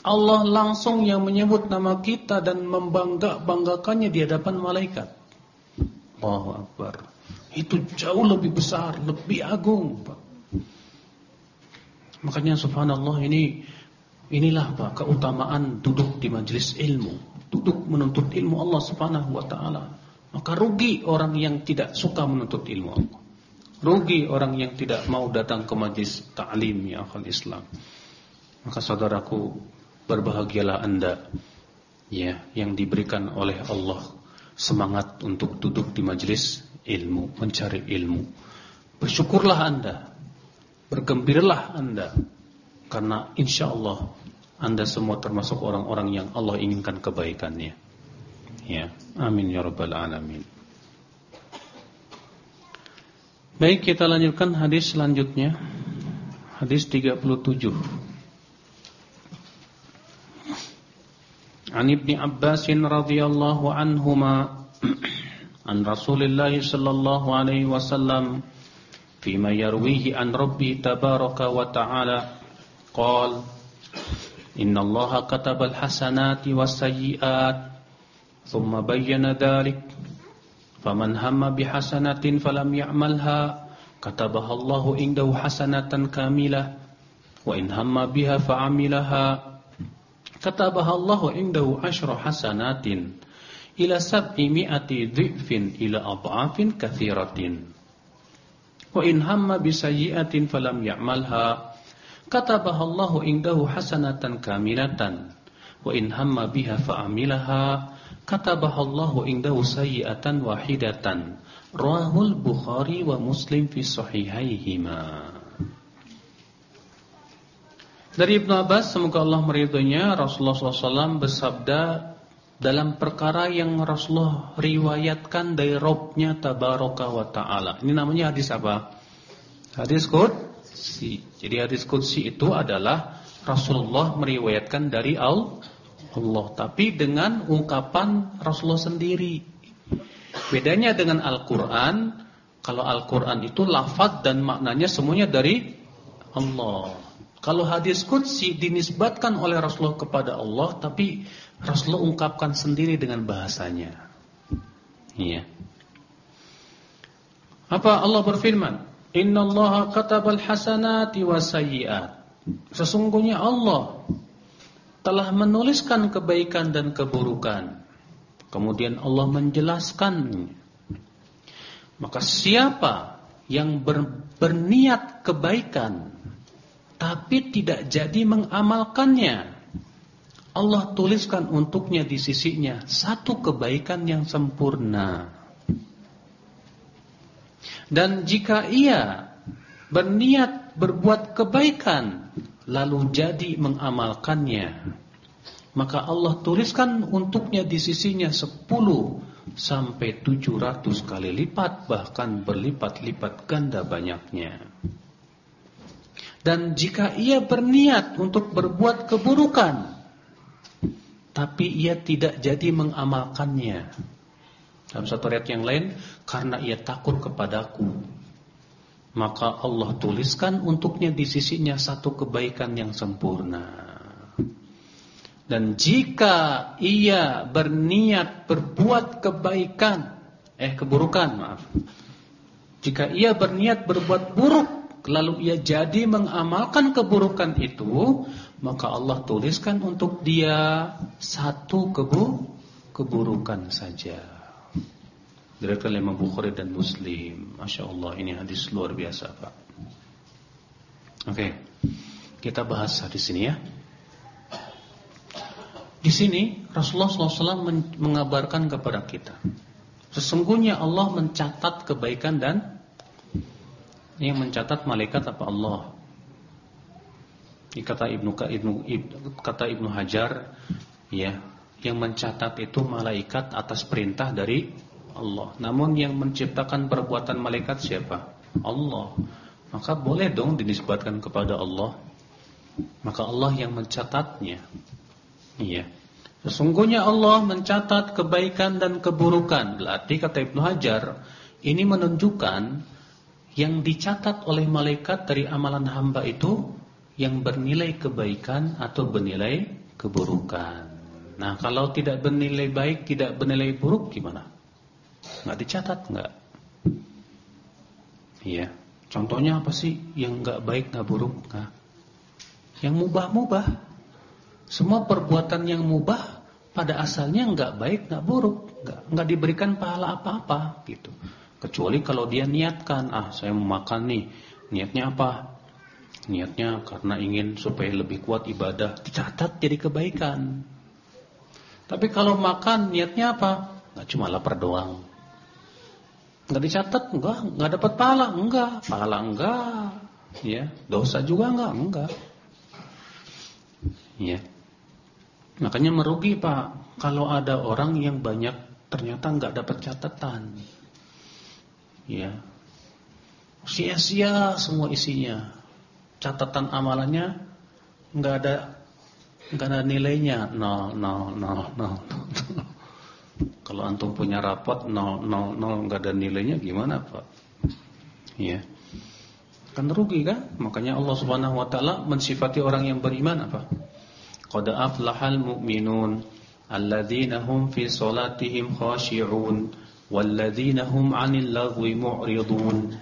Allah langsung yang menyebut nama kita dan membangga-banggakannya di hadapan malaikat. Allahu Akbar. Itu jauh lebih besar, lebih agung. Pak. Makanya subhanallah ini inilah Pak keutamaan duduk di majelis ilmu, duduk menuntut ilmu Allah Subhanahu wa taala. Maka rugi orang yang tidak suka menuntut ilmu Allah. Rugi orang yang tidak mau datang ke majlis ta'lim ya akal Islam. Maka saudaraku, berbahagialah Anda ya yang diberikan oleh Allah semangat untuk duduk di majlis ilmu, mencari ilmu. Bersyukurlah Anda. Bergembiralah Anda. Karena insya Allah Anda semua termasuk orang-orang yang Allah inginkan kebaikannya. Ya, amin ya rabbal alamin. Baik, kita lanjutkan hadis selanjutnya. Hadis 37. An Ibnu Abbas radhiyallahu anhuma an Rasulillah sallallahu alaihi wasallam فيما يرويه عن ربي تبارك وتعالى قال إن الله كتب الحسنات والسيئات ثم بين ذلك فمن هم بحسنة فلم يعملها كتبها الله عنده حسنة كاملة وإن هم بها فعملها كتبها الله عنده عشر حسنات إلى سبعمائة ضعف إلى أضعاف كثيرة وإن هم بسيئة فلم يعملها كتبها الله عنده حسنة كاملة وإن هم بها فعملها katabahallahu indahu sayyi'atan wahidatan. Rawahul Bukhari wa Muslim fi sahihaihima. Dari Ibnu Abbas semoga Allah meridhoinya Rasulullah SAW bersabda dalam perkara yang Rasulullah riwayatkan dari Robnya Tabaraka wa Ta'ala. Ini namanya hadis apa? Hadis Qudsi. Jadi hadis Qudsi itu adalah Rasulullah meriwayatkan dari Allah Allah tapi dengan ungkapan Rasulullah sendiri. Bedanya dengan Al-Qur'an, kalau Al-Qur'an itu lafaz dan maknanya semuanya dari Allah. Kalau hadis qudsi dinisbatkan oleh Rasulullah kepada Allah tapi Rasulullah ungkapkan sendiri dengan bahasanya. Iya. Apa Allah berfirman? Innallaha katabal hasanati wasayyi'at. Sesungguhnya Allah telah menuliskan kebaikan dan keburukan. Kemudian Allah menjelaskan. Maka siapa yang ber, berniat kebaikan tapi tidak jadi mengamalkannya, Allah tuliskan untuknya di sisinya satu kebaikan yang sempurna. Dan jika ia berniat berbuat kebaikan lalu jadi mengamalkannya. Maka Allah tuliskan untuknya di sisinya 10 sampai 700 kali lipat bahkan berlipat-lipat ganda banyaknya. Dan jika ia berniat untuk berbuat keburukan tapi ia tidak jadi mengamalkannya. Dalam satu ayat yang lain karena ia takut kepadaku maka Allah tuliskan untuknya di sisinya satu kebaikan yang sempurna. Dan jika ia berniat berbuat kebaikan, eh keburukan, maaf. Jika ia berniat berbuat buruk, lalu ia jadi mengamalkan keburukan itu, maka Allah tuliskan untuk dia satu kebu keburukan saja. Diriwayatkan oleh Bukhari dan Muslim. Masya Allah ini hadis luar biasa Pak. Oke, kita bahas hadis ini ya. Di sini Rasulullah SAW mengabarkan kepada kita, sesungguhnya Allah mencatat kebaikan dan yang mencatat malaikat apa Allah. Kata Ibnu Ibnu kata Ibnu Hajar, ya, yang mencatat itu malaikat atas perintah dari Allah. Namun yang menciptakan perbuatan malaikat siapa? Allah. Maka boleh dong dinisbatkan kepada Allah. Maka Allah yang mencatatnya. Iya. Sesungguhnya Allah mencatat kebaikan dan keburukan. Berarti kata Ibnu Hajar, ini menunjukkan yang dicatat oleh malaikat dari amalan hamba itu yang bernilai kebaikan atau bernilai keburukan. Nah, kalau tidak bernilai baik, tidak bernilai buruk gimana? Nggak dicatat nggak iya contohnya apa sih yang nggak baik nggak buruk nggak Yang mubah-mubah. Semua perbuatan yang mubah pada asalnya nggak baik, nggak buruk, nggak nggak diberikan pahala apa-apa gitu. Kecuali kalau dia niatkan, ah saya mau makan nih, niatnya apa? Niatnya karena ingin supaya lebih kuat ibadah, dicatat jadi kebaikan. Tapi kalau makan niatnya apa? Nggak cuma lapar doang. Nggak dicatat, enggak, nggak dapat pahala, enggak, pahala enggak, ya, dosa juga enggak, enggak. Ya. Makanya merugi Pak kalau ada orang yang banyak ternyata nggak dapat catatan. Ya. Sia-sia semua isinya. Catatan amalannya nggak ada nggak ada nilainya. No, no, no, no. Kalau antum punya rapot no, no, no nggak ada nilainya gimana Pak? Ya. Kan rugi kan? Makanya Allah Subhanahu wa taala mensifati orang yang beriman apa? Qad aflahal mu'minun alladzina hum fi salatihim khashi'un walladzina hum 'anil lagwi mu'ridun.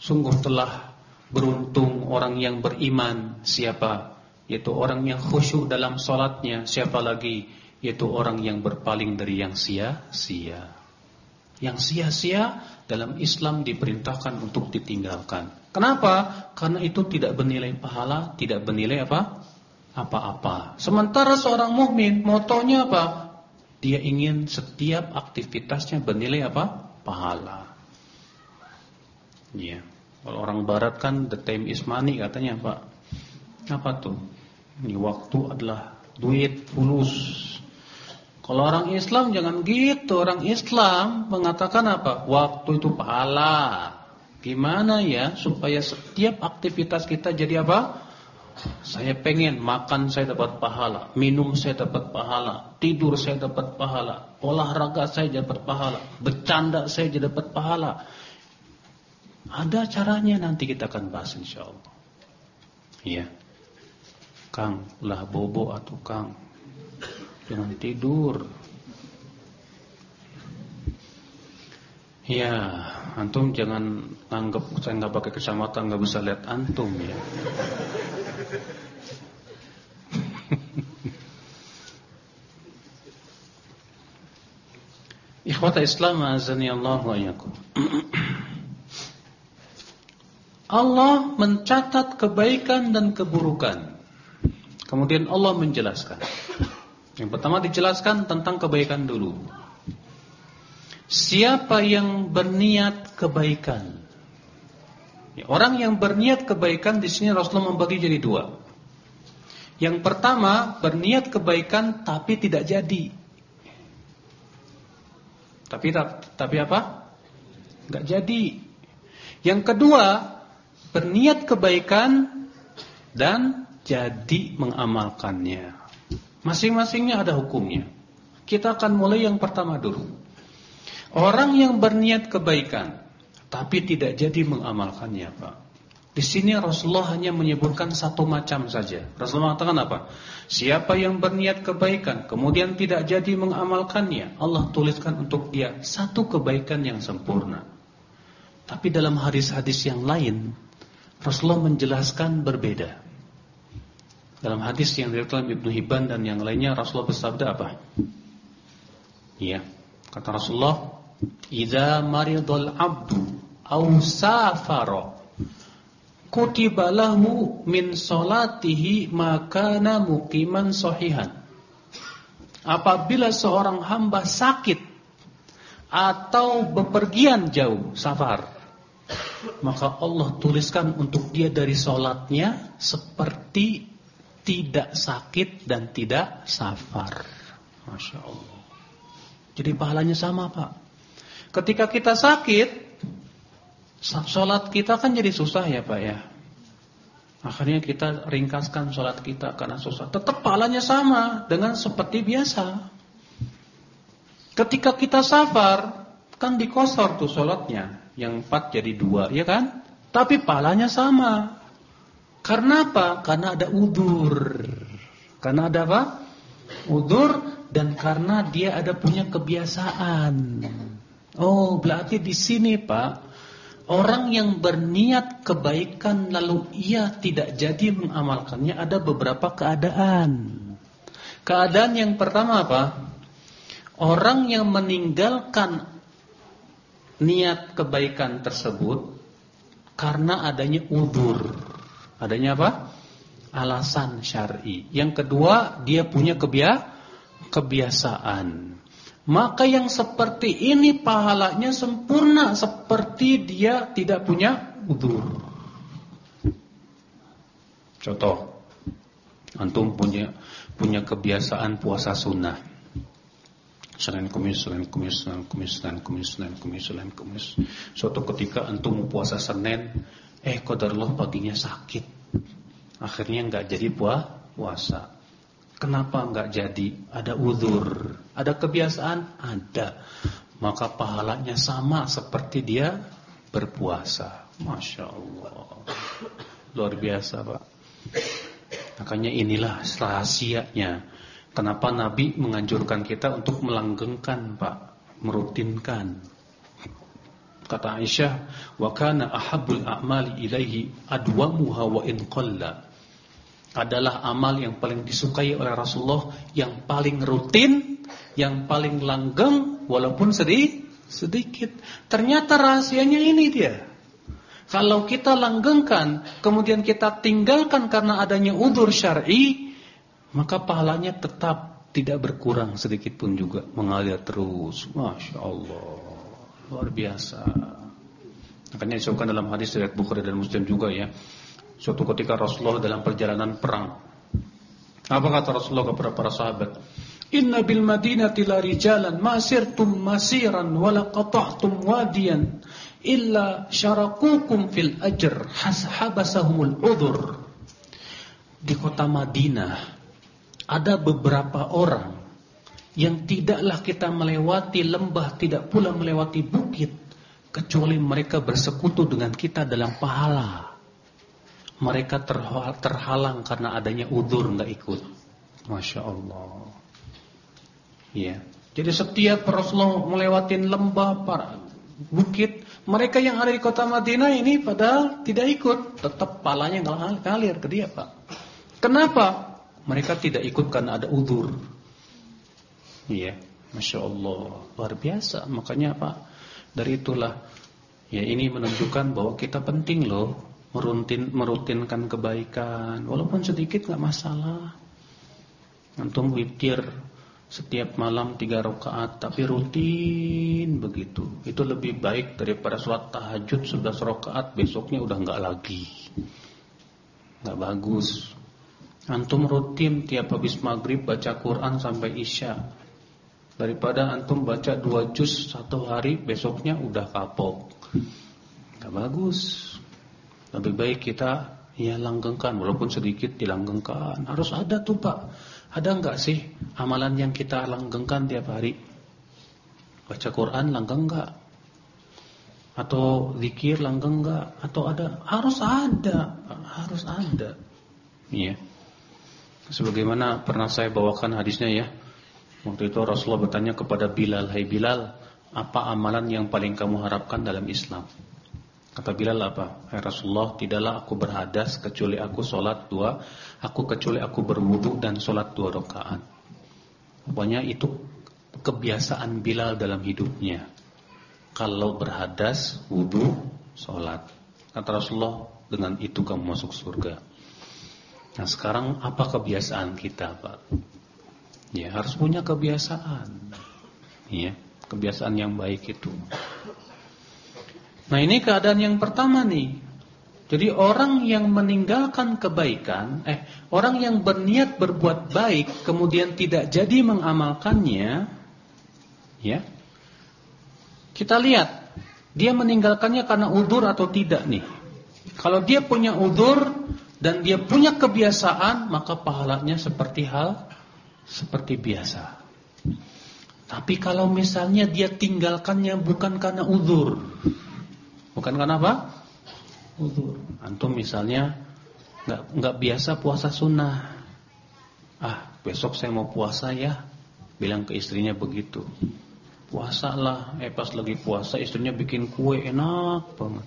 Sungguh telah beruntung orang yang beriman siapa? Yaitu orang yang khusyuk dalam salatnya. Siapa lagi? Yaitu orang yang berpaling dari yang sia-sia. Yang sia-sia dalam Islam diperintahkan untuk ditinggalkan. Kenapa? Karena itu tidak bernilai pahala, tidak bernilai apa? apa-apa. Sementara seorang mukmin motonya apa? Dia ingin setiap aktivitasnya bernilai apa? Pahala. Ya. Kalau orang barat kan the time is money katanya, Pak. Apa tuh? Ini waktu adalah duit fulus. Kalau orang Islam jangan gitu. Orang Islam mengatakan apa? Waktu itu pahala. Gimana ya supaya setiap aktivitas kita jadi apa? Saya pengen makan saya dapat pahala, minum saya dapat pahala, tidur saya dapat pahala, olahraga saya dapat pahala, bercanda saya dapat pahala. Ada caranya nanti kita akan bahas insyaallah. Iya. Kang, lah bobo atau Kang. Jangan tidur. Ya, antum jangan anggap saya nggak pakai kacamata nggak bisa lihat antum ya. Ikhwata Islam azani Allah wa. Allah mencatat kebaikan dan keburukan. Kemudian Allah menjelaskan. Yang pertama dijelaskan tentang kebaikan dulu. Siapa yang berniat kebaikan? Ya, orang yang berniat kebaikan di sini Rasulullah membagi jadi dua. Yang pertama berniat kebaikan tapi tidak jadi. Tapi tapi apa? Enggak jadi. Yang kedua berniat kebaikan dan jadi mengamalkannya. Masing-masingnya ada hukumnya. Kita akan mulai yang pertama dulu. Orang yang berniat kebaikan tapi tidak jadi mengamalkannya, Pak. Di sini Rasulullah hanya menyebutkan satu macam saja. Rasulullah mengatakan apa? Siapa yang berniat kebaikan kemudian tidak jadi mengamalkannya, Allah tuliskan untuk dia satu kebaikan yang sempurna. Tapi dalam hadis-hadis yang lain, Rasulullah menjelaskan berbeda. Dalam hadis yang diriwayatkan Ibnu Hibban dan yang lainnya Rasulullah bersabda apa? Iya. Kata Rasulullah, Idza maridul abdu aw safara kutiba lahu min salatihi makana muqiman sahihan. Apabila seorang hamba sakit atau bepergian jauh safar, maka Allah tuliskan untuk dia dari solatnya seperti tidak sakit dan tidak safar. Masya Allah. Jadi pahalanya sama Pak. Ketika kita sakit, sholat kita kan jadi susah ya Pak ya. Akhirnya kita ringkaskan sholat kita karena susah. Tetap pahalanya sama dengan seperti biasa. Ketika kita safar, kan dikosor tuh sholatnya. Yang empat jadi dua, ya kan? Tapi pahalanya sama. Karena apa? Karena ada udur. Karena ada apa? Udur dan karena dia ada punya kebiasaan. Oh, berarti di sini Pak, Orang yang berniat kebaikan lalu ia tidak jadi mengamalkannya ada beberapa keadaan. Keadaan yang pertama apa? Orang yang meninggalkan niat kebaikan tersebut karena adanya udur. Adanya apa? Alasan syar'i. Yang kedua, dia punya kebia kebiasaan. Maka yang seperti ini pahalanya sempurna seperti dia tidak punya udur. Contoh, antum punya punya kebiasaan puasa sunnah. Senin Kamis, Senin Kamis, Senin Kamis, Senin Kamis, Senin Kamis, Senin Kamis. Suatu ketika antum puasa Senin, eh qadarullah paginya sakit. Akhirnya enggak jadi puasa. Kenapa enggak jadi? Ada uzur, ada kebiasaan, ada. Maka pahalanya sama seperti dia berpuasa. Masya Allah. Luar biasa Pak. Makanya inilah rahasianya. Kenapa Nabi menganjurkan kita untuk melanggengkan Pak. Merutinkan. Kata Aisyah, "Wa kana ahabbul a'mali ilaihi adwamuha wa in qalla." adalah amal yang paling disukai oleh Rasulullah yang paling rutin, yang paling langgeng walaupun sedih sedikit. Ternyata rahasianya ini dia. Kalau kita langgengkan, kemudian kita tinggalkan karena adanya udur syar'i, maka pahalanya tetap tidak berkurang sedikit pun juga mengalir terus. Masya Allah, luar biasa. Makanya disebutkan dalam hadis dari Bukhari dan Muslim juga ya. Suatu ketika Rasulullah dalam perjalanan perang. Apa kata Rasulullah kepada para sahabat? Inna bil madinati la rijalan ma sirtum masiran wa la qata'tum wadiyan illa syarakukum fil ajr hashabasahumul udhur. Di kota Madinah ada beberapa orang yang tidaklah kita melewati lembah, tidak pula melewati bukit kecuali mereka bersekutu dengan kita dalam pahala mereka terhalang karena adanya udur nggak ikut. Masya Allah. Ya. Jadi setiap Rasulullah melewati lembah, para bukit, mereka yang ada di kota Madinah ini padahal tidak ikut, tetap palanya ngalir ke dia, Pak. Kenapa? Mereka tidak ikut karena ada udur. Iya, Masya Allah, luar biasa. Makanya Pak, dari itulah, ya ini menunjukkan bahwa kita penting loh merutin merutinkan kebaikan. Walaupun sedikit nggak masalah. Antum witir setiap malam tiga rakaat tapi rutin begitu. Itu lebih baik daripada sholat tahajud sebelas rakaat besoknya udah nggak lagi. Nggak bagus. Antum rutin tiap habis maghrib baca Quran sampai isya daripada antum baca dua juz satu hari besoknya udah kapok nggak bagus lebih baik kita ya langgengkan walaupun sedikit dilanggengkan. Harus ada tuh Pak. Ada enggak sih amalan yang kita langgengkan tiap hari? Baca Quran langgeng enggak? Atau zikir langgeng enggak? Atau ada? Harus ada. Harus ada. Iya. Sebagaimana pernah saya bawakan hadisnya ya. Waktu itu Rasulullah bertanya kepada Bilal, "Hai Bilal, apa amalan yang paling kamu harapkan dalam Islam?" Kata Bilal apa? Hai Rasulullah, tidaklah aku berhadas kecuali aku sholat dua, aku kecuali aku berwudu dan sholat dua rakaat. Pokoknya itu kebiasaan Bilal dalam hidupnya. Kalau berhadas, wudu, sholat. Kata Rasulullah, dengan itu kamu masuk surga. Nah sekarang apa kebiasaan kita Pak? Ya harus punya kebiasaan. Ya, kebiasaan yang baik itu. Nah ini keadaan yang pertama nih. Jadi orang yang meninggalkan kebaikan, eh orang yang berniat berbuat baik kemudian tidak jadi mengamalkannya, ya. Kita lihat dia meninggalkannya karena udur atau tidak nih. Kalau dia punya udur dan dia punya kebiasaan, maka pahalanya seperti hal seperti biasa. Tapi kalau misalnya dia tinggalkannya bukan karena udur, Bukan karena apa? Udur. Antum misalnya nggak nggak biasa puasa sunnah. Ah, besok saya mau puasa ya. Bilang ke istrinya begitu. puasa lah, eh pas lagi puasa istrinya bikin kue enak banget.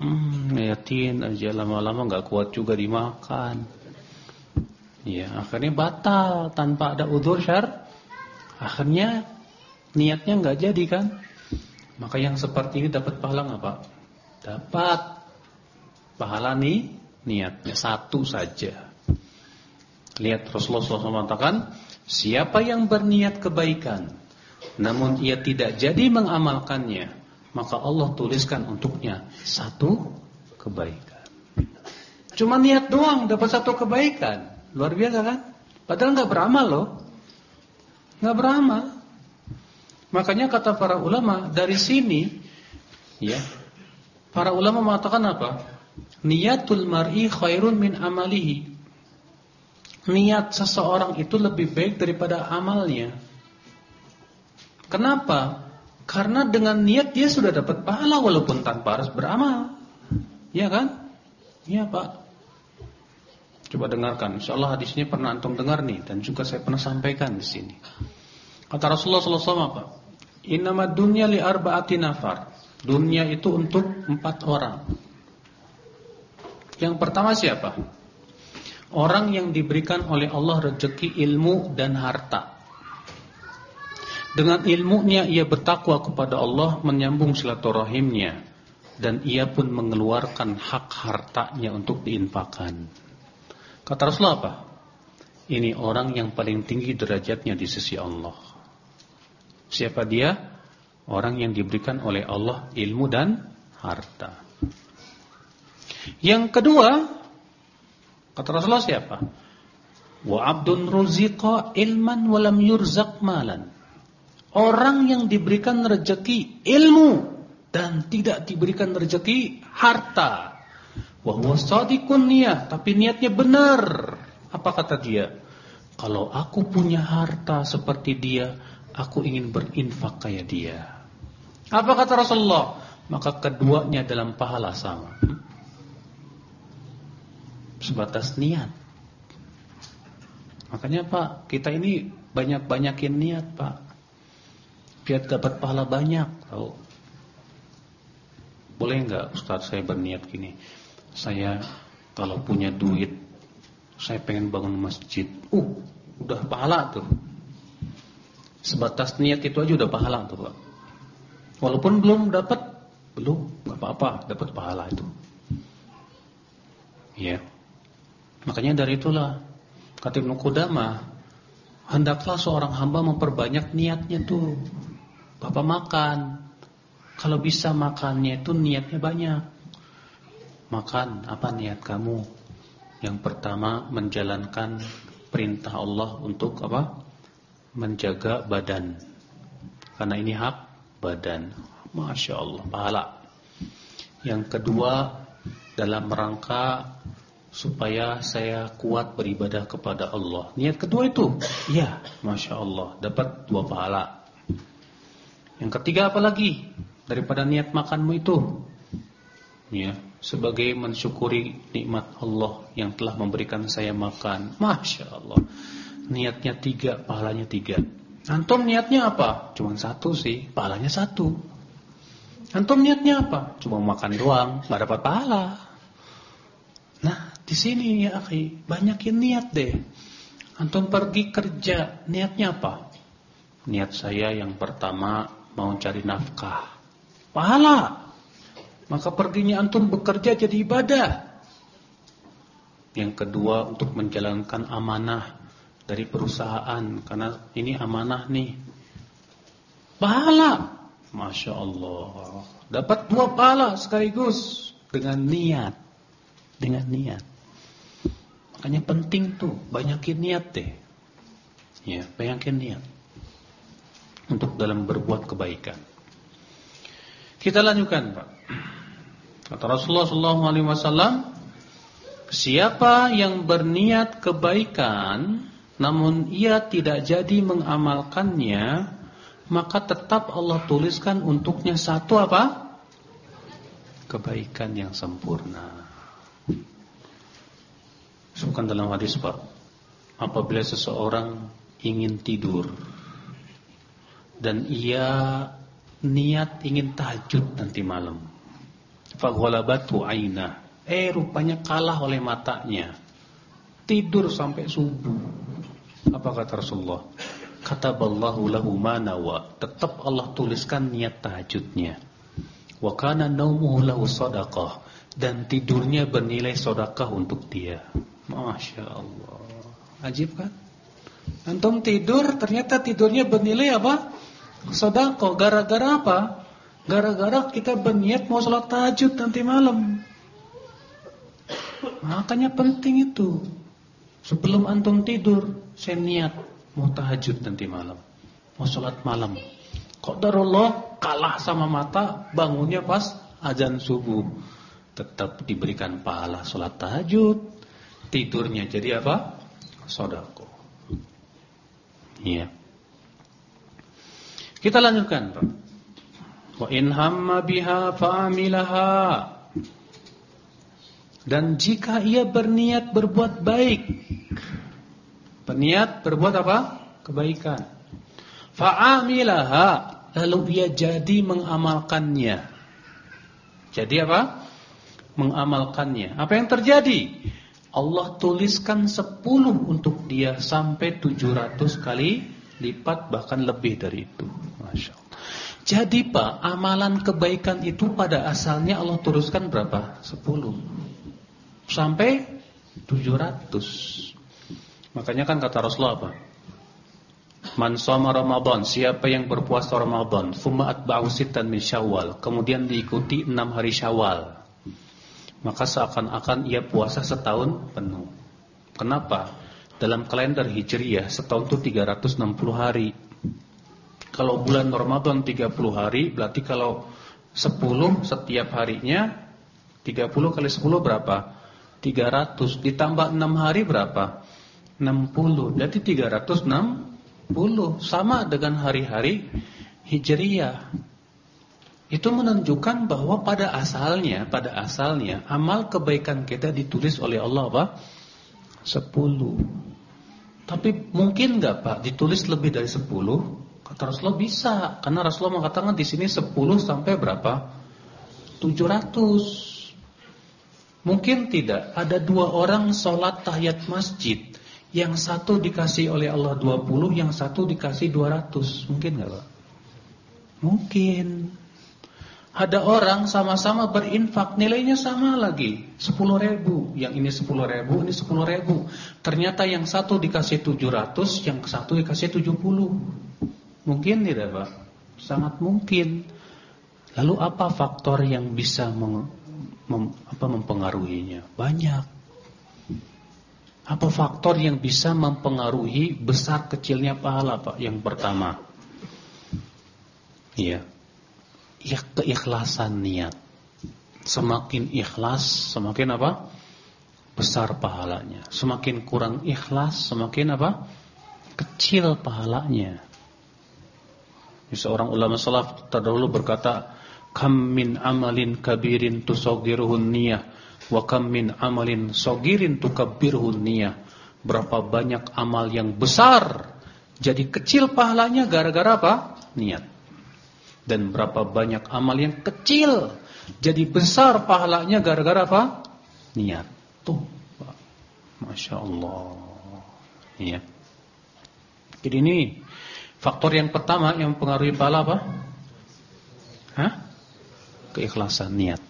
Hmm, ngeliatin aja lama-lama nggak kuat juga dimakan. Ya, akhirnya batal tanpa ada udur syar. Akhirnya niatnya nggak jadi kan? Maka yang seperti ini dapat pahala nggak pak? Dapat pahala nih niatnya satu saja. Lihat Rasulullah SAW mengatakan, siapa yang berniat kebaikan, namun ia tidak jadi mengamalkannya, maka Allah tuliskan untuknya satu kebaikan. Cuma niat doang dapat satu kebaikan, luar biasa kan? Padahal nggak beramal loh, nggak beramal. Makanya kata para ulama dari sini, ya, para ulama mengatakan apa? Niatul mar'i khairun min amalihi niat seseorang itu lebih baik daripada amalnya. Kenapa? Karena dengan niat dia sudah dapat pahala walaupun tanpa harus beramal. Ya kan? Iya Pak. Coba dengarkan. Insyaallah hadis ini pernah antum dengar nih dan juga saya pernah sampaikan di sini. Kata Rasulullah SAW apa? Innama dunya li arba'ati nafar. Dunia itu untuk empat orang. Yang pertama siapa? Orang yang diberikan oleh Allah rezeki ilmu dan harta. Dengan ilmunya ia bertakwa kepada Allah, menyambung silaturahimnya dan ia pun mengeluarkan hak hartanya untuk diinfakkan. Kata Rasulullah apa? Ini orang yang paling tinggi derajatnya di sisi Allah. Siapa dia? Orang yang diberikan oleh Allah ilmu dan harta. Yang kedua, Kata Rasulullah siapa? Wa abdun ruziqa ilman walam yurzak malan. Orang yang diberikan rezeki ilmu dan tidak diberikan rezeki harta. Wa huwa sadiqun niyah, tapi niatnya benar. Apa kata dia? Kalau aku punya harta seperti dia, aku ingin berinfak kayak dia. Apa kata Rasulullah? Maka keduanya dalam pahala sama sebatas niat. Makanya Pak, kita ini banyak-banyakin niat Pak. Biar dapat pahala banyak tahu. Boleh nggak Ustaz saya berniat gini? Saya kalau punya duit, saya pengen bangun masjid. Uh, udah pahala tuh. Sebatas niat itu aja udah pahala tuh Pak. Walaupun belum dapat, belum, nggak apa-apa, dapat pahala itu. Ya. Makanya dari itulah kata Ibnu hendaklah seorang hamba memperbanyak niatnya tuh. Bapak makan, kalau bisa makannya itu niatnya banyak. Makan apa niat kamu? Yang pertama menjalankan perintah Allah untuk apa? Menjaga badan. Karena ini hak badan. Masya Allah, pahala. Yang kedua dalam rangka supaya saya kuat beribadah kepada Allah. Niat kedua itu, ya, masya Allah, dapat dua pahala. Yang ketiga apa lagi daripada niat makanmu itu? Ya, sebagai mensyukuri nikmat Allah yang telah memberikan saya makan. Masya Allah. Niatnya tiga, pahalanya tiga. Antum niatnya apa? Cuma satu sih, pahalanya satu. Antum niatnya apa? Cuma makan doang, nggak dapat pahala. Nah, di sini ya akhi, banyakin niat deh. Antum pergi kerja, niatnya apa? Niat saya yang pertama mau cari nafkah. Pahala. Maka perginya antum bekerja jadi ibadah. Yang kedua untuk menjalankan amanah dari perusahaan karena ini amanah nih. Pahala. Masya Allah. Dapat dua pahala sekaligus dengan niat. Dengan niat. Makanya penting tuh banyakin niat deh. Ya, banyakin niat untuk dalam berbuat kebaikan. Kita lanjutkan, Pak. Kata Rasulullah SAW, siapa yang berniat kebaikan namun ia tidak jadi mengamalkannya, maka tetap Allah tuliskan untuknya satu apa? Kebaikan yang sempurna. Sebutkan dalam hadis Pak Apabila seseorang ingin tidur dan ia niat ingin tahajud nanti malam. Faghalabatu aina. Eh rupanya kalah oleh matanya. Tidur sampai subuh. Apa kata Rasulullah? Kataballahu lahu ma nawa. Tetap Allah tuliskan niat tahajudnya. Wa kana naumuhu lahu sadaqah dan tidurnya bernilai sedekah untuk dia. Masya Allah. Ajib kan? Antum tidur ternyata tidurnya bernilai apa? Sedekah. Gara-gara apa? Gara-gara kita berniat mau sholat tahajud nanti malam. Makanya penting itu. Sebelum antum tidur, saya niat mau tahajud nanti malam. Mau sholat malam. Kok darullah kalah sama mata, bangunnya pas azan subuh tetap diberikan pahala sholat tahajud, tidurnya jadi apa? Sodako. Iya. Kita lanjutkan, Pak. Wa in hamma biha fa'amilaha. Dan jika ia berniat berbuat baik, berniat berbuat apa? Kebaikan. Fa'amilaha, lalu ia jadi mengamalkannya. Jadi apa? mengamalkannya. Apa yang terjadi? Allah tuliskan 10 untuk dia sampai 700 kali lipat bahkan lebih dari itu. Masya. Jadi Pak, amalan kebaikan itu pada asalnya Allah tuliskan berapa? 10 sampai 700. Makanya kan kata Rasulullah apa? Man shoma Ramadan, siapa yang berpuasa Ramadan, thumma atba'u sittan min Syawal, kemudian diikuti 6 hari Syawal maka seakan-akan ia puasa setahun penuh. Kenapa? Dalam kalender Hijriyah setahun itu 360 hari. Kalau bulan Ramadan 30 hari, berarti kalau 10 setiap harinya 30 kali 10 berapa? 300 ditambah 6 hari berapa? 60. Berarti 360 sama dengan hari-hari Hijriyah. Itu menunjukkan bahwa pada asalnya, pada asalnya amal kebaikan kita ditulis oleh Allah apa? 10. Tapi mungkin enggak Pak ditulis lebih dari 10? Kata Rasulullah bisa, karena Rasulullah mengatakan di sini 10 sampai berapa? 700. Mungkin tidak, ada dua orang sholat tahiyat masjid. Yang satu dikasih oleh Allah 20 Yang satu dikasih 200 Mungkin enggak Pak? Mungkin. Ada orang sama-sama berinfak nilainya sama lagi. 10 ribu. Yang ini 10 ribu ini 10 ribu. Ternyata yang satu dikasih 700 Yang satu dikasih 70 Mungkin tidak Pak Sangat mungkin Lalu apa faktor yang bisa mem, mem, apa, mempengaruhinya Banyak Apa faktor yang bisa mempengaruhi Besar kecilnya pahala Pak Yang pertama Iya ya keikhlasan niat. Semakin ikhlas, semakin apa? Besar pahalanya. Semakin kurang ikhlas, semakin apa? Kecil pahalanya. Seorang ulama salaf terdahulu berkata, "Kam min amalin kabirin tusagiruhun niyah wa kam min amalin sagirin tukabbirhun niyah." Berapa banyak amal yang besar jadi kecil pahalanya gara-gara apa? Niat. Dan berapa banyak amal yang kecil jadi besar pahalanya gara-gara apa? Niat. Tuh, Masya Allah. Iya. Jadi ini faktor yang pertama yang mempengaruhi pahala apa? Hah? Keikhlasan niat.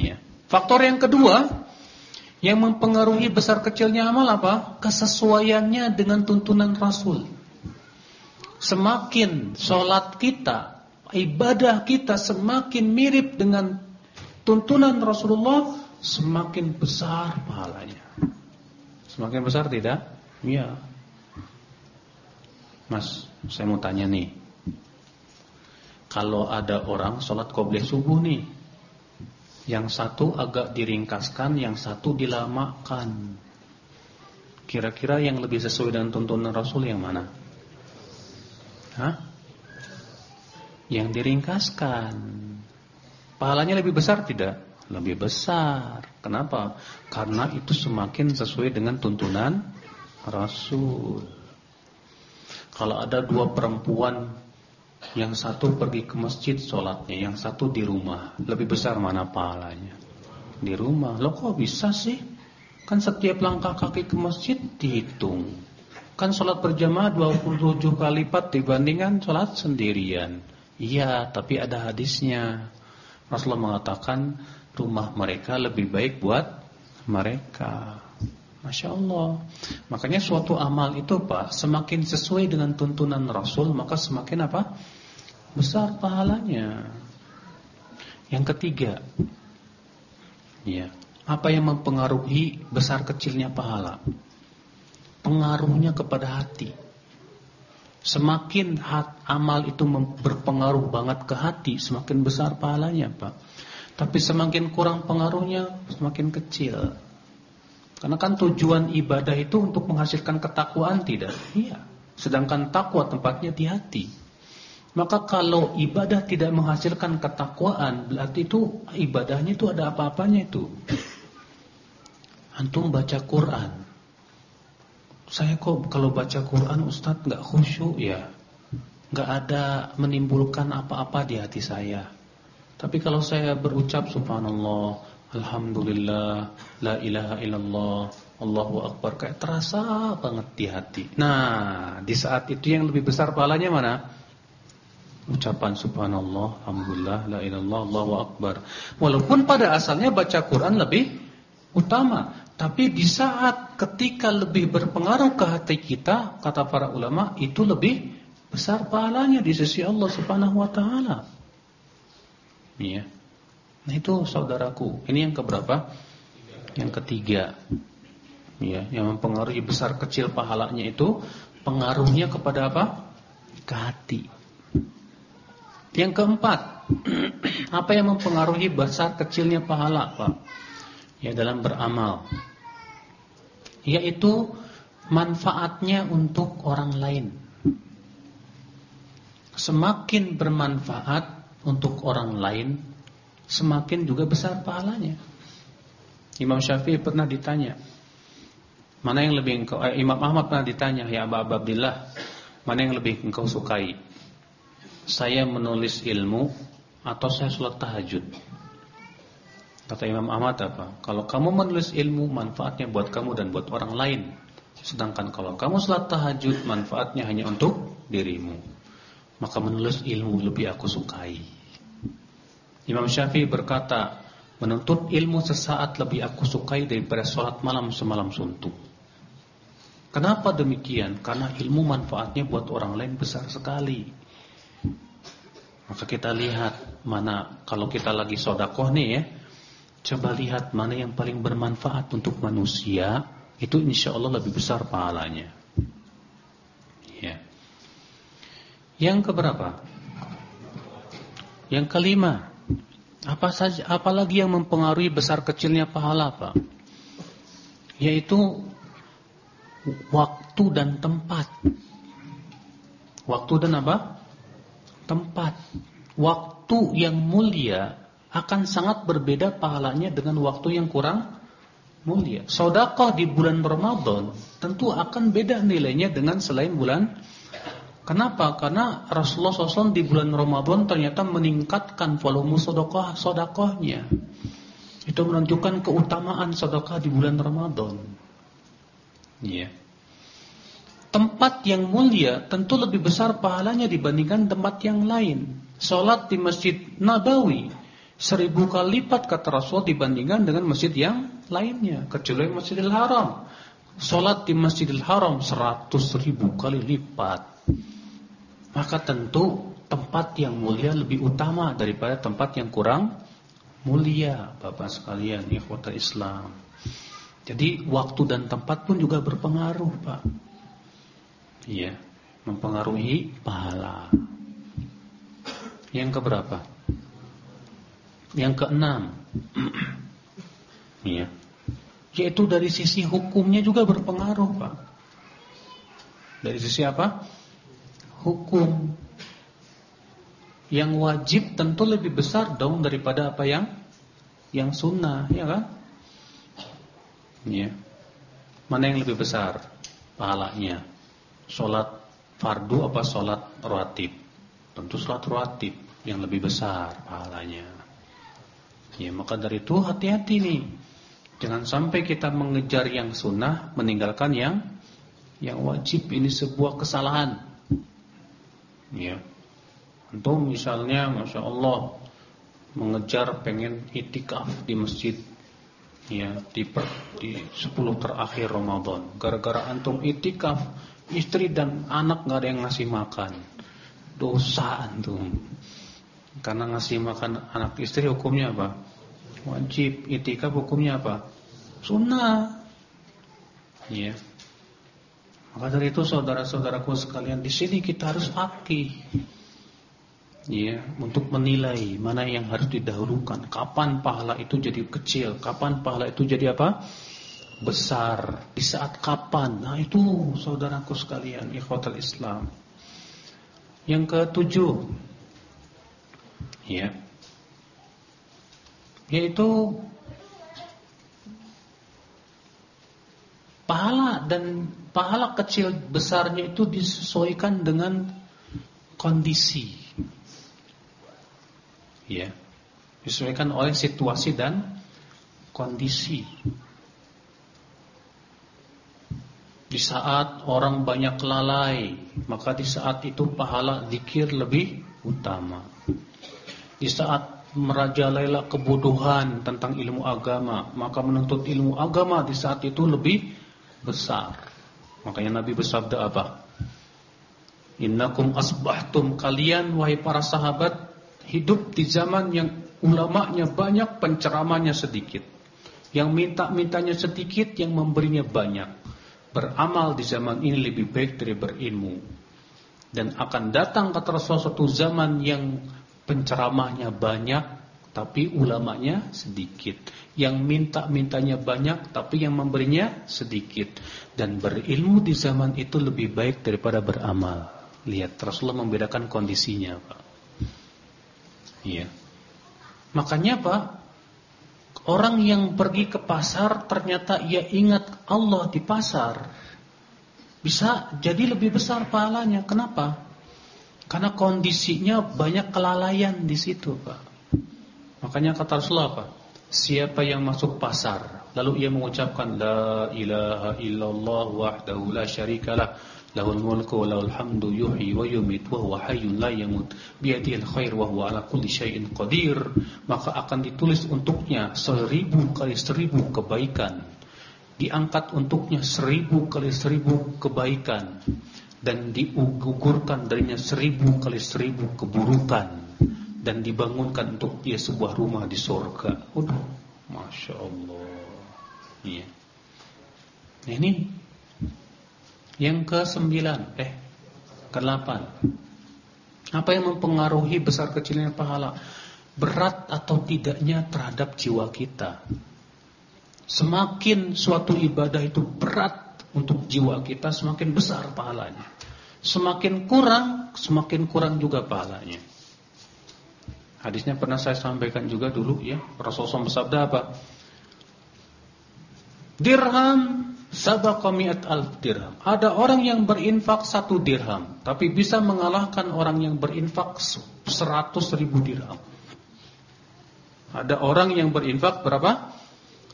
Iya. Faktor yang kedua yang mempengaruhi besar kecilnya amal apa? Kesesuaiannya dengan tuntunan Rasul. Semakin sholat kita, ibadah kita semakin mirip dengan tuntunan Rasulullah, semakin besar pahalanya. Semakin besar tidak? Iya. Mas, saya mau tanya nih. Kalau ada orang sholat qobliyah subuh nih, yang satu agak diringkaskan, yang satu dilamakan. Kira-kira yang lebih sesuai dengan tuntunan Rasul yang mana? Hah? Yang diringkaskan. Pahalanya lebih besar tidak? Lebih besar. Kenapa? Karena itu semakin sesuai dengan tuntunan Rasul. Kalau ada dua perempuan yang satu pergi ke masjid sholatnya, yang satu di rumah, lebih besar mana pahalanya? Di rumah. Lo kok bisa sih? Kan setiap langkah kaki ke masjid dihitung. Kan sholat berjamaah 27 kali lipat dibandingkan sholat sendirian. Iya, tapi ada hadisnya. Rasulullah mengatakan rumah mereka lebih baik buat mereka. Masya Allah. Makanya suatu amal itu Pak Semakin sesuai dengan tuntunan Rasul Maka semakin apa? Besar pahalanya. Yang ketiga ya, Apa yang mempengaruhi Besar kecilnya pahala? Pengaruhnya kepada hati. Semakin hat, amal itu berpengaruh banget ke hati Semakin besar pahalanya Pak. Tapi semakin kurang pengaruhnya Semakin kecil karena kan tujuan ibadah itu untuk menghasilkan ketakwaan tidak? Iya. Sedangkan takwa tempatnya di hati. Maka kalau ibadah tidak menghasilkan ketakwaan, berarti itu ibadahnya itu ada apa-apanya itu. Antum baca Quran. Saya kok kalau baca Quran Ustadz nggak khusyuk ya. nggak ada menimbulkan apa-apa di hati saya. Tapi kalau saya berucap subhanallah, Alhamdulillah La ilaha illallah Allahu Akbar. Kayak terasa banget di hati. Nah di saat itu yang lebih besar pahalanya mana? Ucapan subhanallah Alhamdulillah La ilallah Allahu Akbar. Walaupun pada asalnya baca Quran lebih utama Tapi di saat ketika lebih berpengaruh ke hati kita Kata para ulama Itu lebih besar pahalanya di sisi Allah subhanahu wa ta'ala. Iya Nah itu saudaraku, ini yang keberapa? Yang ketiga. Ya, yang mempengaruhi besar kecil pahalanya itu pengaruhnya kepada apa? Ke hati. Yang keempat, apa yang mempengaruhi besar kecilnya pahala, Pak? Ya dalam beramal. Yaitu manfaatnya untuk orang lain. Semakin bermanfaat untuk orang lain, semakin juga besar pahalanya. Imam Syafi'i pernah ditanya, mana yang lebih engkau eh, Imam Ahmad pernah ditanya, ya Abu Abdullah, mana yang lebih engkau sukai? Saya menulis ilmu atau saya sholat tahajud? Kata Imam Ahmad apa? Kalau kamu menulis ilmu manfaatnya buat kamu dan buat orang lain. Sedangkan kalau kamu sholat tahajud manfaatnya hanya untuk dirimu. Maka menulis ilmu lebih aku sukai. Imam Syafi'i berkata, menuntut ilmu sesaat lebih aku sukai daripada sholat malam semalam suntuk. Kenapa demikian? Karena ilmu manfaatnya buat orang lain besar sekali. Maka kita lihat mana kalau kita lagi sodakoh nih ya, coba lihat mana yang paling bermanfaat untuk manusia, itu insya Allah lebih besar pahalanya. Ya. Yang keberapa? Yang kelima, apa saja apalagi yang mempengaruhi besar kecilnya pahala, Pak? Yaitu waktu dan tempat. Waktu dan apa? Tempat. Waktu yang mulia akan sangat berbeda pahalanya dengan waktu yang kurang mulia. Sedekah di bulan Ramadan tentu akan beda nilainya dengan selain bulan Kenapa? Karena Rasulullah SAW di bulan Ramadan ternyata meningkatkan volume sodokoh sodakohnya. Itu menunjukkan keutamaan sedekah di bulan Ramadan. Ya. Tempat yang mulia tentu lebih besar pahalanya dibandingkan tempat yang lain. Salat di Masjid Nabawi seribu kali lipat kata Rasul dibandingkan dengan masjid yang lainnya, kecuali Masjidil Haram. Salat di Masjidil Haram seratus ribu kali lipat maka tentu tempat yang mulia lebih utama daripada tempat yang kurang mulia, Bapak sekalian, ikhwatul Islam. Jadi waktu dan tempat pun juga berpengaruh, Pak. Iya, mempengaruhi pahala. Yang keberapa? Yang keenam. Iya. Yaitu dari sisi hukumnya juga berpengaruh, Pak. Dari sisi apa? Hukum yang wajib tentu lebih besar dong daripada apa yang yang sunnah, ya kan? Ya. Mana yang lebih besar pahalanya? Salat fardu apa sholat rawatib? Tentu sholat rawatib yang lebih besar pahalanya. Ya, maka dari itu hati-hati nih. Jangan sampai kita mengejar yang sunnah, meninggalkan yang yang wajib. Ini sebuah kesalahan. Ya. Untuk misalnya, masya Allah, mengejar pengen itikaf di masjid, ya di per, di 10 terakhir Ramadan. Gara-gara antum itikaf, istri dan anak nggak ada yang ngasih makan, dosa antum. Karena ngasih makan anak istri hukumnya apa? Wajib. Itikaf hukumnya apa? Sunnah. Ya. Maka dari itu saudara-saudaraku sekalian di sini kita harus akih. Ya, untuk menilai mana yang harus didahulukan. Kapan pahala itu jadi kecil, kapan pahala itu jadi apa? Besar. Di saat kapan? Nah, itu saudaraku sekalian, ikhwatul Islam. Yang ketujuh. Ya yaitu pahala dan pahala kecil besarnya itu disesuaikan dengan kondisi. Ya. Disesuaikan oleh situasi dan kondisi. Di saat orang banyak lalai, maka di saat itu pahala zikir lebih utama. Di saat merajalela kebodohan tentang ilmu agama, maka menuntut ilmu agama di saat itu lebih besar. Makanya Nabi bersabda apa? Innakum asbahtum kalian wahai para sahabat hidup di zaman yang ulamanya banyak, penceramanya sedikit. Yang minta-mintanya sedikit, yang memberinya banyak. Beramal di zaman ini lebih baik dari berilmu. Dan akan datang kata Rasulullah suatu zaman yang penceramahnya banyak tapi ulamanya sedikit. Yang minta-mintanya banyak tapi yang memberinya sedikit. Dan berilmu di zaman itu lebih baik daripada beramal. Lihat Rasulullah membedakan kondisinya, Pak. Iya. Makanya Pak, orang yang pergi ke pasar ternyata ia ingat Allah di pasar. Bisa jadi lebih besar pahalanya. Kenapa? Karena kondisinya banyak kelalaian di situ, Pak. Makanya kata Rasulullah apa? Siapa yang masuk pasar lalu ia mengucapkan la ilaha illallah wahdahu la syarikalah lahul mulku wa lahul hamdu yuhyi wa yumit wa huwa hayyun la yamut biyadihil khair wa huwa ala kulli syai'in qadir. Maka akan ditulis untuknya seribu kali seribu kebaikan. Diangkat untuknya seribu kali seribu kebaikan. Dan digugurkan darinya seribu kali seribu keburukan dan dibangunkan untuk dia sebuah rumah di surga. Udah, masya Allah. Nah, ini yang ke sembilan, eh ke delapan. Apa yang mempengaruhi besar kecilnya pahala? Berat atau tidaknya terhadap jiwa kita. Semakin suatu ibadah itu berat untuk jiwa kita semakin besar pahalanya. Semakin kurang, semakin kurang juga pahalanya. Hadisnya pernah saya sampaikan juga dulu ya. Rasulullah bersabda apa? Dirham sabaqa mi'at alf dirham. Ada orang yang berinfak satu dirham, tapi bisa mengalahkan orang yang berinfak seratus ribu dirham. Ada orang yang berinfak berapa?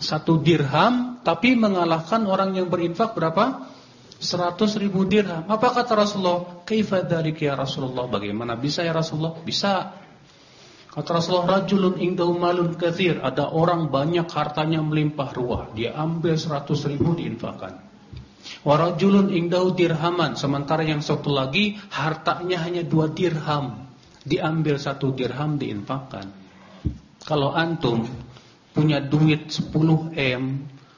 satu dirham tapi mengalahkan orang yang berinfak berapa? Seratus ribu dirham. Apa kata Rasulullah? Dzalika ya Rasulullah? Bagaimana bisa ya Rasulullah? Bisa. Kata Rasulullah, rajulun indahu malun katsir. Ada orang banyak hartanya melimpah ruah. Dia ambil seratus ribu diinfakkan. Wa rajulun indahu dirhaman. Sementara yang satu lagi hartanya hanya dua dirham. Diambil satu dirham diinfakkan. Kalau antum punya duit 10 M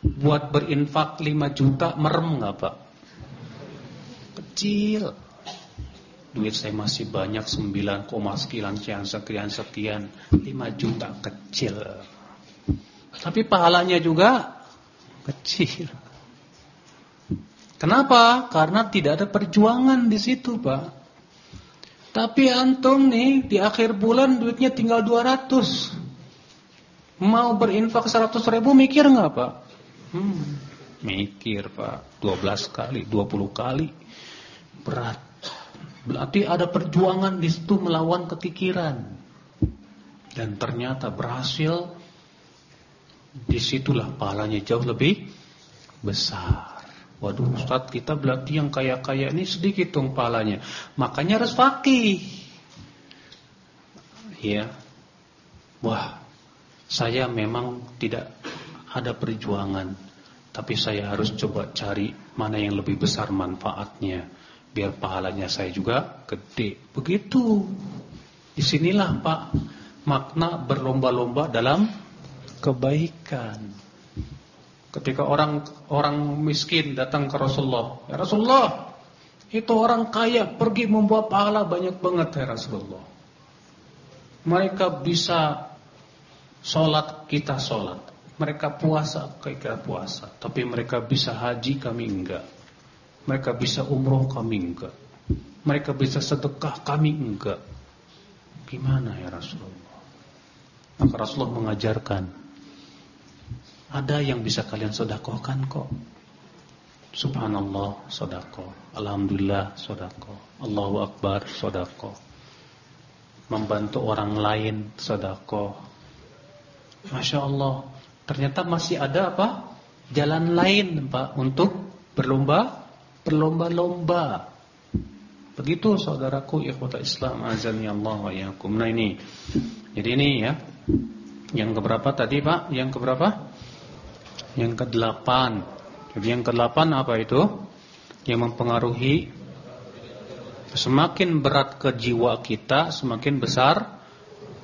buat berinfak 5 juta merem nggak Pak? Kecil. Duit saya masih banyak 9, sekian sekian sekian sekian 5 juta kecil. Tapi pahalanya juga kecil. Kenapa? Karena tidak ada perjuangan di situ, Pak. Tapi antum nih di akhir bulan duitnya tinggal 200. Mau berinfak 100 ribu mikir nggak Pak? Hmm, mikir Pak. 12 kali, 20 kali. Berat. Berarti ada perjuangan di situ melawan kekikiran. Dan ternyata berhasil. Di situlah pahalanya jauh lebih besar. Waduh Ustaz kita berarti yang kaya-kaya ini sedikit dong pahalanya. Makanya harus fakih. Ya. Wah, saya memang tidak ada perjuangan. Tapi saya harus coba cari mana yang lebih besar manfaatnya biar pahalanya saya juga gede. Begitu. Di sinilah Pak makna berlomba-lomba dalam kebaikan. Ketika orang orang miskin datang ke Rasulullah, ya Rasulullah, itu orang kaya pergi membawa pahala banyak banget ya Rasulullah. Mereka bisa sholat kita sholat, mereka puasa kita puasa, tapi mereka bisa haji kami enggak. Mereka bisa umroh kami enggak. Mereka bisa sedekah kami enggak. Gimana ya Rasulullah? Maka Rasulullah mengajarkan. Ada yang bisa kalian sedekahkan kok. Subhanallah sedekah. Alhamdulillah sedekah. Allahu Akbar sedekah. Membantu orang lain sedekah. Masya Allah. Ternyata masih ada apa? Jalan lain Pak untuk berlomba berlomba-lomba. Begitu saudaraku ikhwata Islam azani Allah wa yakum. Nah ini. Jadi ini ya. Yang keberapa tadi Pak? Yang keberapa? Yang kedelapan. Jadi yang kedelapan apa itu? Yang mempengaruhi semakin berat ke jiwa kita, semakin besar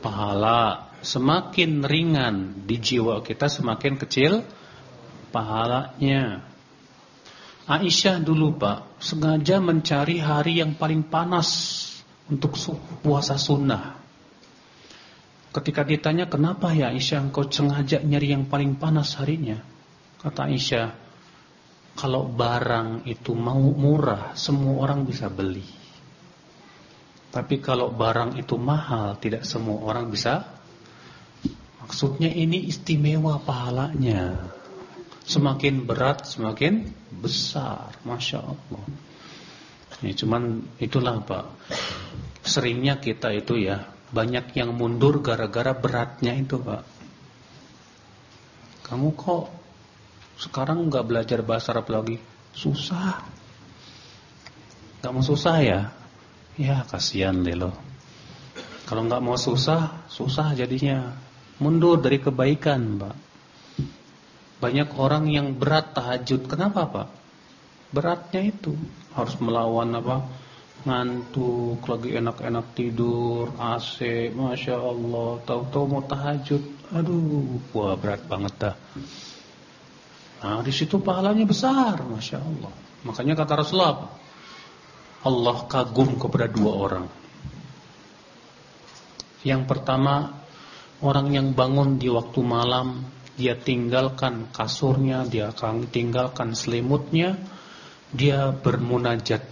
pahala. Semakin ringan di jiwa kita, semakin kecil pahalanya. Aisyah dulu Pak sengaja mencari hari yang paling panas untuk puasa sunnah. Ketika ditanya kenapa ya Aisyah engkau sengaja nyari yang paling panas harinya? Kata Aisyah, kalau barang itu mau murah semua orang bisa beli. Tapi kalau barang itu mahal tidak semua orang bisa. Maksudnya ini istimewa pahalanya. Semakin berat semakin besar, masya Allah. Ya, cuman itulah pak. Seringnya kita itu ya banyak yang mundur gara-gara beratnya itu pak. Kamu kok sekarang nggak belajar bahasa Arab lagi? Susah. Gak mau susah ya? Ya kasihan deh lo. Kalau nggak mau susah, susah jadinya. Mundur dari kebaikan, Pak. Banyak orang yang berat tahajud. Kenapa Pak? Beratnya itu harus melawan apa? Ngantuk, lagi enak-enak tidur, AC, masya Allah. Tahu-tahu mau tahajud, aduh, wah berat banget dah. Nah di situ pahalanya besar, masya Allah. Makanya kata Rasulullah, Allah kagum kepada dua orang. Yang pertama, orang yang bangun di waktu malam dia tinggalkan kasurnya, dia akan tinggalkan selimutnya, dia bermunajat,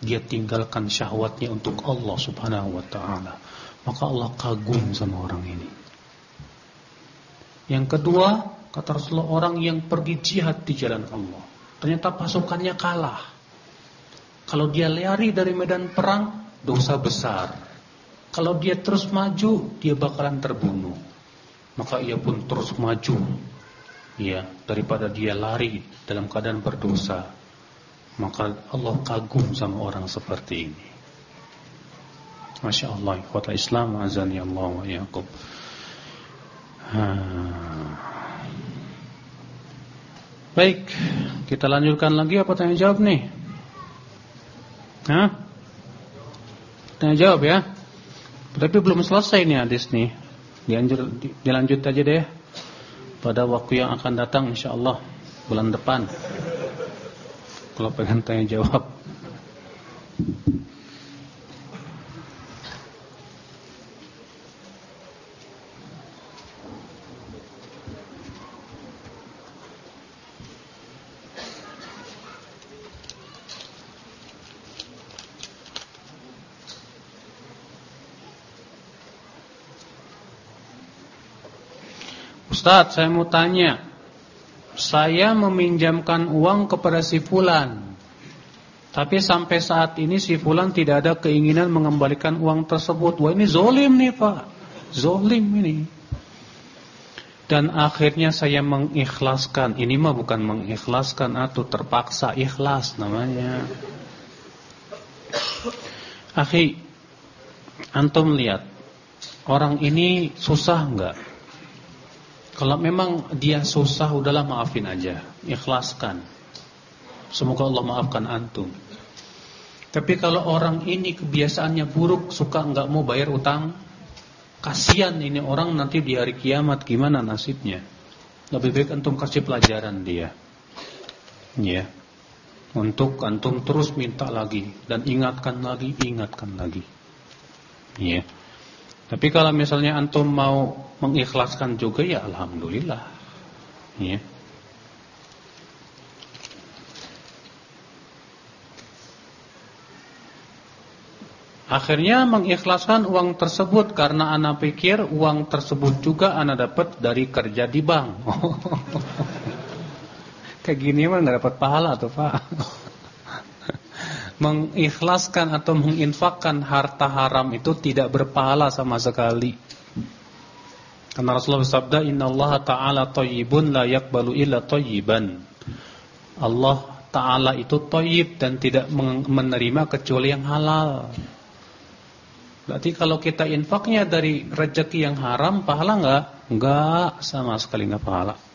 dia tinggalkan syahwatnya untuk Allah Subhanahu wa taala. Maka Allah kagum sama orang ini. Yang kedua, kata Rasulullah orang yang pergi jihad di jalan Allah. Ternyata pasukannya kalah. Kalau dia lari dari medan perang, dosa besar. Kalau dia terus maju, dia bakalan terbunuh maka ia pun terus maju. Ya daripada dia lari dalam keadaan berdosa maka Allah kagum sama orang seperti ini. Masya Allah kota Islam azani Allah wa yaqub Baik Kita lanjutkan lagi apa tanya jawab nih? Hah? Tanya jawab ya. Tapi belum selesai nih hadis nih Dianjur, dilanjut aja deh pada waktu yang akan datang insyaallah bulan depan. Kalau pengen tanya jawab. Ustaz, saya mau tanya. Saya meminjamkan uang kepada si fulan. Tapi sampai saat ini si fulan tidak ada keinginan mengembalikan uang tersebut. Wah ini zolim nih pak. Zolim ini. Dan akhirnya saya mengikhlaskan. Ini mah bukan mengikhlaskan atau terpaksa ikhlas namanya. Akhi, antum lihat. Orang ini susah enggak? Kalau memang dia susah, udahlah maafin aja. Ikhlaskan. Semoga Allah maafkan antum. Tapi kalau orang ini kebiasaannya buruk, suka nggak mau bayar utang, kasihan ini orang nanti di hari kiamat gimana nasibnya. Lebih baik antum kasih pelajaran dia. Ya. Untuk antum terus minta lagi dan ingatkan lagi, ingatkan lagi. Ya. Tapi kalau misalnya antum mau mengikhlaskan juga ya alhamdulillah. Ya. Akhirnya mengikhlaskan uang tersebut karena anak pikir uang tersebut juga anak dapat dari kerja di bank. Kayak gini mah nggak dapat pahala tuh pak. mengikhlaskan atau menginfakkan harta haram itu tidak berpahala sama sekali. Karena Rasulullah bersabda, Inna Allah Taala Tayyibun la yakbalu illa tayyiban. Allah Taala itu toyib dan tidak menerima kecuali yang halal. Berarti kalau kita infaknya dari rezeki yang haram, pahala enggak? Enggak, sama sekali enggak pahala.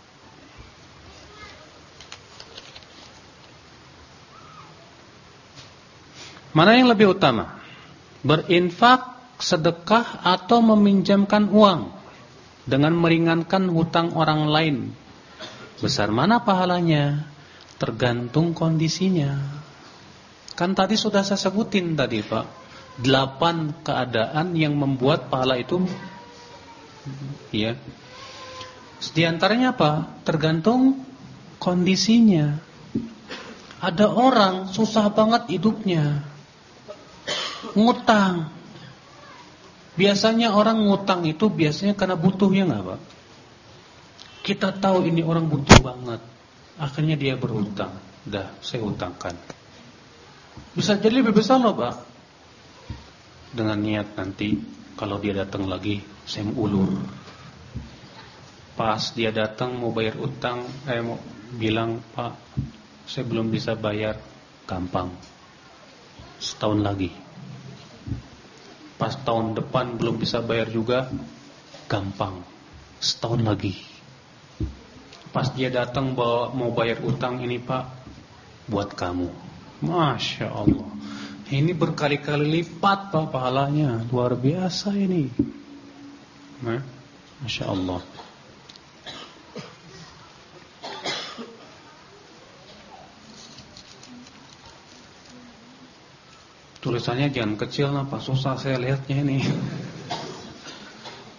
Mana yang lebih utama? Berinfak, sedekah atau meminjamkan uang dengan meringankan hutang orang lain? Besar mana pahalanya? Tergantung kondisinya. Kan tadi sudah saya sebutin tadi, Pak delapan keadaan yang membuat pahala itu ya. Di antaranya apa? Tergantung kondisinya. Ada orang susah banget hidupnya. Ngutang. Biasanya orang ngutang itu biasanya karena butuh ya enggak, Pak? Kita tahu ini orang butuh banget. Akhirnya dia berhutang. Dah, saya hutangkan. Bisa jadi lebih besar loh, Pak dengan niat nanti kalau dia datang lagi saya ulur. Pas dia datang mau bayar utang, saya eh, mau bilang Pak, saya belum bisa bayar, gampang. Setahun lagi. Pas tahun depan belum bisa bayar juga, gampang. Setahun lagi. Pas dia datang bawa mau bayar utang ini Pak, buat kamu. Masya Allah. Ini berkali-kali lipat Pak pahalanya. Luar biasa ini. Nah, Masya Allah. Tulisannya jangan kecil lah Pak. Susah saya lihatnya ini.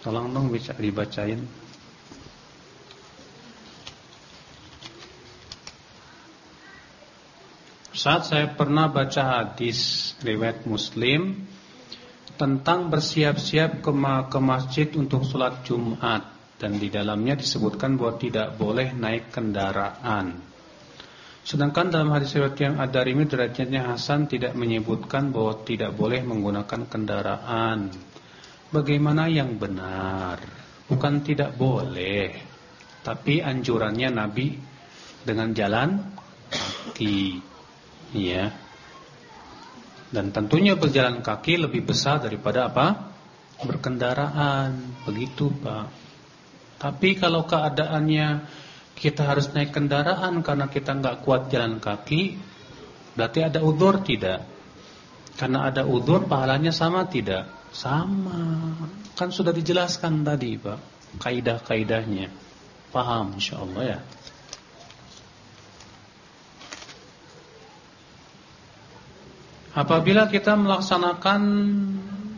Tolong dong bisa dibacain. Saat saya pernah baca hadis riwayat Muslim tentang bersiap-siap ke, ke masjid untuk sholat Jumat dan di dalamnya disebutkan bahwa tidak boleh naik kendaraan. Sedangkan dalam hadis riwayat yang ada ini derajatnya Hasan tidak menyebutkan bahwa tidak boleh menggunakan kendaraan. Bagaimana yang benar? Bukan tidak boleh, tapi anjurannya Nabi dengan jalan kaki. Iya. Dan tentunya berjalan kaki lebih besar daripada apa? Berkendaraan. Begitu, Pak. Tapi kalau keadaannya kita harus naik kendaraan karena kita nggak kuat jalan kaki, berarti ada udur tidak? Karena ada udur pahalanya sama tidak? Sama. Kan sudah dijelaskan tadi, Pak. Kaidah-kaidahnya. Paham insyaallah ya. Apabila kita melaksanakan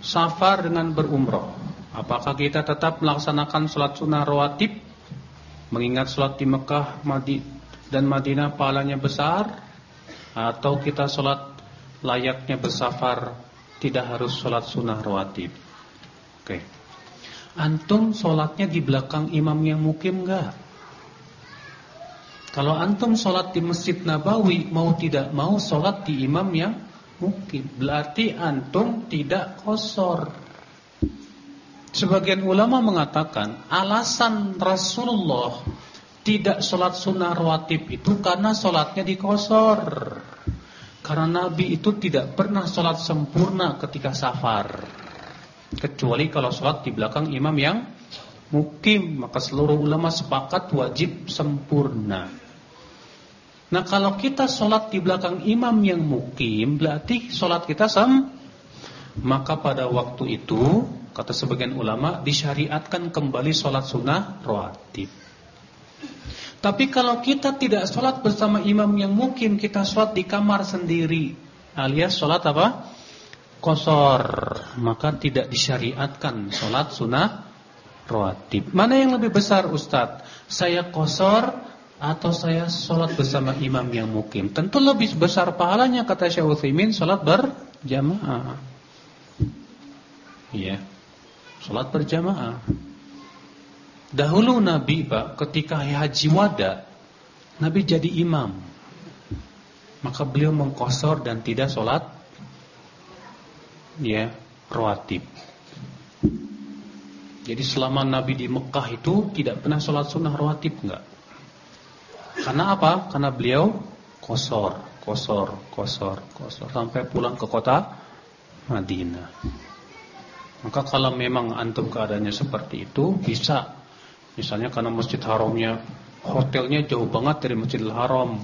safar dengan berumroh Apakah kita tetap melaksanakan sholat sunnah rawatib Mengingat sholat di Mekah dan Madinah pahalanya besar Atau kita sholat layaknya bersafar Tidak harus sholat sunnah rawatib Oke. Antum sholatnya di belakang imam yang mukim enggak? Kalau antum sholat di Masjid Nabawi Mau tidak mau sholat di imam yang mukim Berarti antum tidak kosor Sebagian ulama mengatakan Alasan Rasulullah Tidak sholat sunnah rawatib itu Karena sholatnya dikosor Karena Nabi itu tidak pernah sholat sempurna ketika safar. Kecuali kalau sholat di belakang imam yang mukim Maka seluruh ulama sepakat wajib sempurna. Nah kalau kita sholat di belakang imam yang mukim Berarti sholat kita sem Maka pada waktu itu Kata sebagian ulama Disyariatkan kembali sholat sunnah rawatib tapi kalau kita tidak sholat bersama imam yang mukim, kita sholat di kamar sendiri, alias sholat apa? Kosor, maka tidak disyariatkan sholat sunnah rawatib. Mana yang lebih besar Ustadz? Saya kosor atau saya sholat bersama imam yang mukim? Tentu lebih besar pahalanya kata Syekh Utsaimin sholat berjamaah. Iya, sholat berjamaah. Dahulu Nabi Pak ketika haji wada Nabi jadi imam. Maka beliau mengkosor dan tidak sholat Ya Rawatib. Jadi selama Nabi di Mekah itu Tidak pernah sholat sunnah rawatib enggak? Karena apa? Karena beliau kosor Kosor, kosor, kosor. Sampai pulang ke kota Madinah Maka kalau memang antum keadaannya seperti itu Bisa Misalnya karena Masjid Haramnya hotelnya jauh banget dari Masjidil Haram.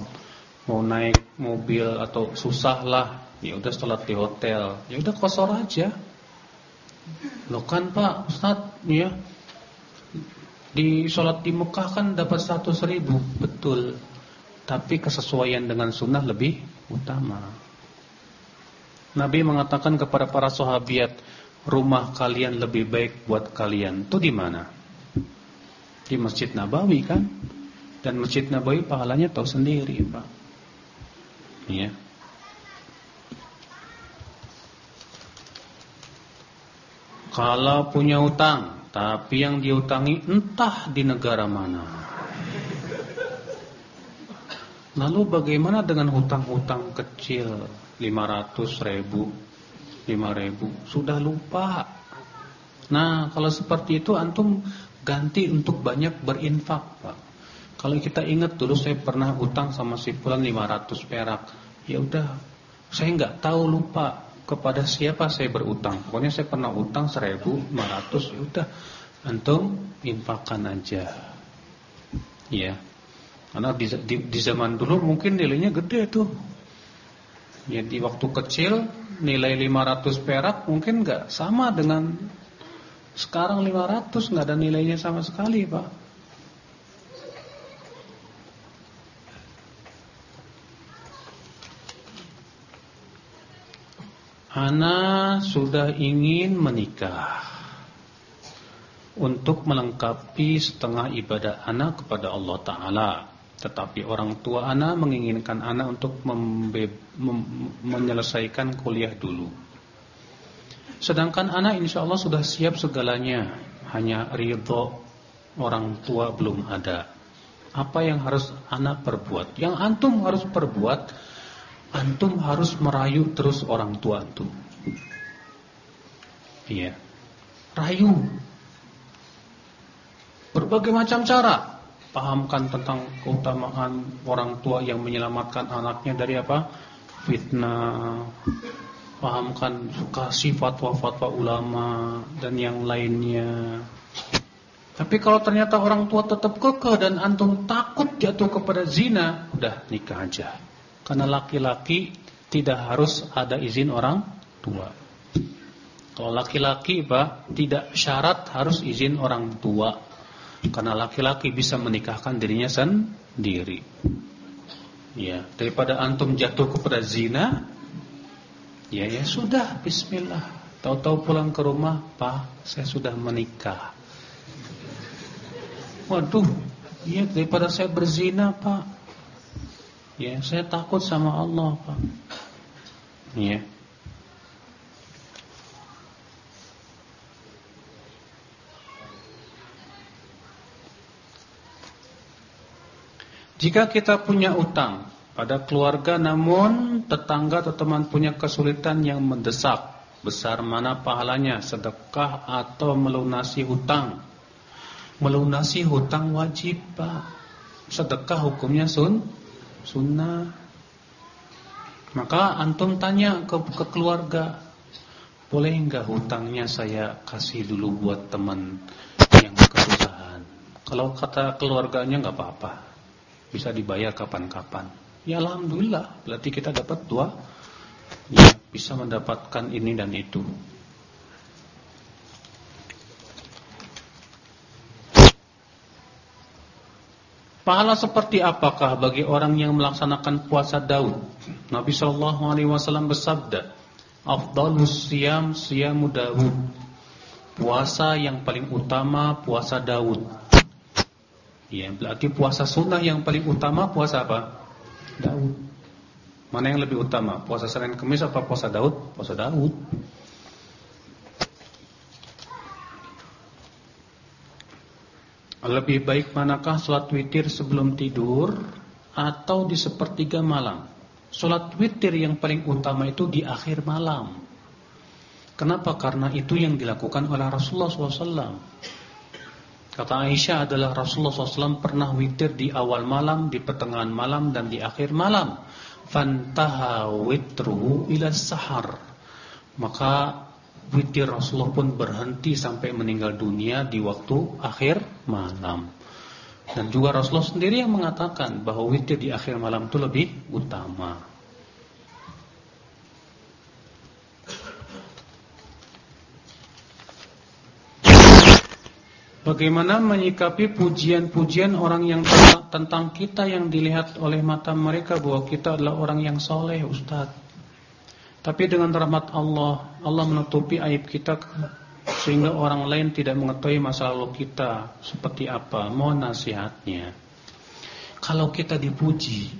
Mau naik mobil atau susah lah, ya udah sholat di hotel. Ya udah kosor aja. Loh kan Pak Ustaz, ya. Di sholat di Mekah kan dapat 100 ribu, betul. Tapi kesesuaian dengan sunnah lebih utama. Nabi mengatakan kepada para sahabat, rumah kalian lebih baik buat kalian. Itu di mana? di Masjid Nabawi kan? Dan Masjid Nabawi pahalanya tahu sendiri Pak. Ya kalau punya utang tapi yang diutangi entah di negara mana. Lalu bagaimana dengan hutang-hutang kecil? 500 ribu 5 ribu sudah lupa nah kalau seperti itu antum ganti untuk banyak berinfak Pak. Kalau kita ingat dulu saya pernah utang sama si fulan 500 perak. Ya udah, saya nggak tahu lupa kepada siapa saya berutang. Pokoknya saya pernah utang 1500 ya udah antum infakkan aja. Ya. Karena di, di, di zaman dulu mungkin nilainya gede tuh. Ya waktu kecil nilai 500 perak mungkin nggak sama dengan sekarang 500 nggak ada nilainya sama sekali, Pak. Ana sudah ingin menikah untuk melengkapi setengah ibadah Ana kepada Allah Ta'ala. Tetapi orang tua Ana menginginkan Ana untuk menyelesaikan kuliah dulu. Sedangkan anak insya Allah sudah siap segalanya. Hanya ridho orang tua belum ada. Apa yang harus anak perbuat? Yang antum harus perbuat Antum harus merayu terus orang tua antum. Iya. Rayu. Berbagai macam cara Pahamkan tentang keutamaan orang tua yang menyelamatkan anaknya dari apa? Fitnah pahamkan kasih fatwa-fatwa ulama dan yang lainnya. Tapi kalau ternyata orang tua tetap kekeh dan antum takut jatuh kepada zina, udah nikah aja. Karena laki-laki tidak harus ada izin orang tua. Kalau laki-laki, Pak, tidak syarat harus izin orang tua. Karena laki-laki bisa menikahkan dirinya sendiri. Ya, daripada antum jatuh kepada zina, Ya ya sudah bismillah. Tahu-tahu pulang ke rumah Pak saya sudah menikah. Waduh Ya daripada saya berzina Pak. Ya saya takut sama Allah Pak. Ya Jika kita punya utang pada keluarga namun tetangga atau teman punya kesulitan yang mendesak, besar mana pahalanya, sedekah atau melunasi hutang? Melunasi hutang wajib, Pak. Sedekah hukumnya sun sunnah. Maka antum tanya ke, ke keluarga, boleh enggak hutangnya saya kasih dulu buat teman yang kesusahan? Kalau kata keluarganya enggak apa-apa bisa dibayar kapan-kapan. Ya alhamdulillah, berarti kita dapat dua ya bisa mendapatkan ini dan itu. Pahala seperti apakah bagi orang yang melaksanakan puasa Daud? Nabi Shallallahu alaihi wasallam bersabda, "Afdhalus siyam siyamu Daud." Puasa yang paling utama puasa Daud. Ya, berarti puasa sunnah yang paling utama puasa apa? Daud. Mana yang lebih utama? Puasa Senin Kamis apa puasa Daud? Puasa Daud. Lebih baik manakah sholat witir sebelum tidur atau di sepertiga malam? Sholat witir yang paling utama itu di akhir malam. Kenapa? Karena itu yang dilakukan oleh Rasulullah SAW. Kata Aisyah adalah Rasulullah SAW pernah witir di awal malam, di pertengahan malam, dan di akhir malam. Fantaha witruhu ila sahar. Maka witir Rasulullah pun berhenti sampai meninggal dunia di waktu akhir malam. Dan juga Rasulullah sendiri yang mengatakan bahwa witir di akhir malam itu lebih utama. Bagaimana menyikapi pujian-pujian orang yang tentang kita yang dilihat oleh mata mereka bahwa kita adalah orang yang soleh Ustaz. Tapi dengan rahmat Allah, Allah menutupi aib kita sehingga orang lain tidak mengetahui masa lalu kita seperti apa. Mohon nasihatnya. Kalau kita dipuji,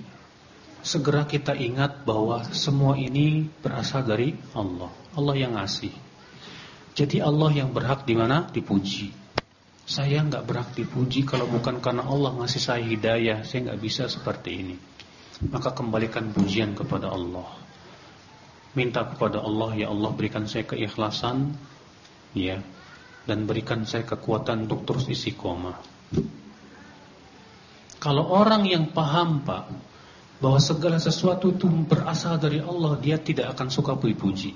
segera kita ingat bahwa semua ini berasal dari Allah. Allah yang ngasih. Jadi Allah yang berhak di mana dipuji. Saya nggak berhak dipuji kalau bukan karena Allah ngasih saya hidayah, saya nggak bisa seperti ini. Maka kembalikan pujian kepada Allah. Minta kepada Allah, ya Allah berikan saya keikhlasan, ya, dan berikan saya kekuatan untuk terus isi koma. Kalau orang yang paham pak bahwa segala sesuatu itu berasal dari Allah, dia tidak akan suka dipuji.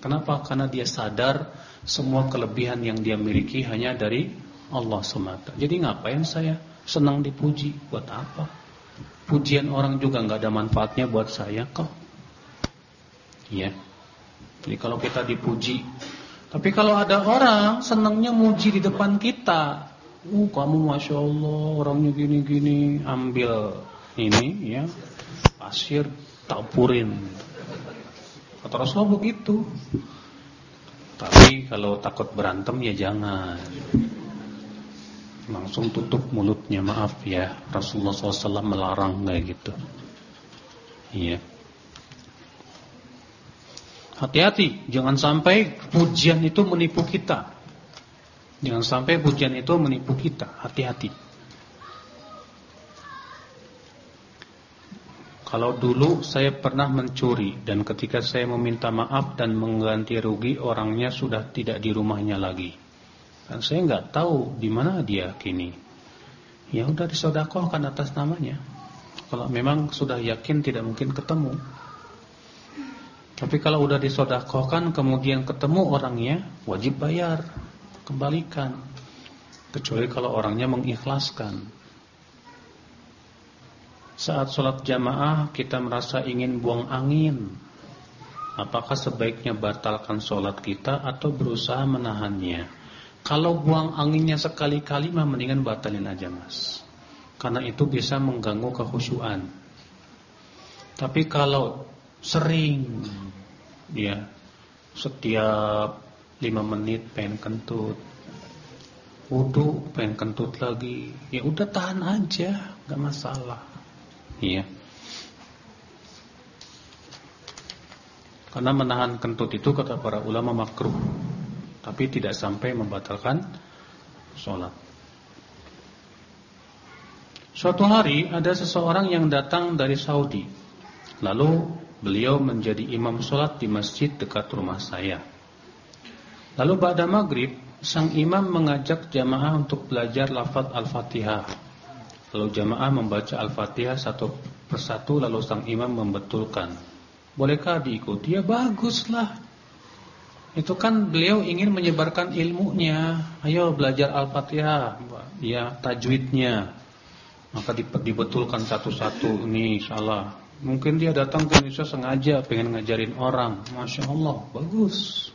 Kenapa? Karena dia sadar semua kelebihan yang dia miliki hanya dari Allah semata. Jadi ngapain saya senang dipuji? Buat apa? Pujian orang juga nggak ada manfaatnya buat saya kok. Iya. Jadi kalau kita dipuji, tapi kalau ada orang senangnya muji di depan kita, uh kamu masya Allah orangnya gini-gini, ambil ini ya pasir taburin Kata Rasulullah begitu. Tapi kalau takut berantem ya jangan. Langsung tutup mulutnya, maaf ya. Rasulullah SAW melarang kayak gitu. Iya. Hati-hati, jangan sampai pujian itu menipu kita. Jangan sampai pujian itu menipu kita. Hati-hati. Kalau dulu saya pernah mencuri dan ketika saya meminta maaf dan mengganti rugi orangnya sudah tidak di rumahnya lagi. Dan saya nggak tahu di mana dia kini. Ya udah disodakohkan atas namanya. Kalau memang sudah yakin tidak mungkin ketemu. Tapi kalau udah disodakohkan kemudian ketemu orangnya wajib bayar, kembalikan. Kecuali kalau orangnya mengikhlaskan. Saat sholat jamaah kita merasa ingin buang angin. Apakah sebaiknya batalkan sholat kita atau berusaha menahannya? Kalau buang anginnya sekali-kali mah mendingan batalin aja mas. Karena itu bisa mengganggu kekhusyuan. Tapi kalau sering ya Setiap 5 menit pengen kentut Wudhu pengen kentut lagi Ya udah tahan aja Gak masalah Iya. Karena menahan kentut itu kata para ulama makruh, tapi tidak sampai membatalkan sholat. Suatu hari ada seseorang yang datang dari Saudi. Lalu beliau menjadi imam sholat di masjid dekat rumah saya. Lalu pada maghrib, sang imam mengajak jamaah untuk belajar lafaz Al-Fatihah. Lalu jamaah membaca Al-Fatihah satu persatu lalu sang imam membetulkan. Bolehkah diikuti? Ya baguslah. Itu kan beliau ingin menyebarkan ilmunya. Ayo belajar Al-Fatihah, ya tajwidnya. Maka dibetulkan satu-satu ini insyaallah. Mungkin dia datang ke Indonesia sengaja pengen ngajarin orang. Masya Allah, bagus.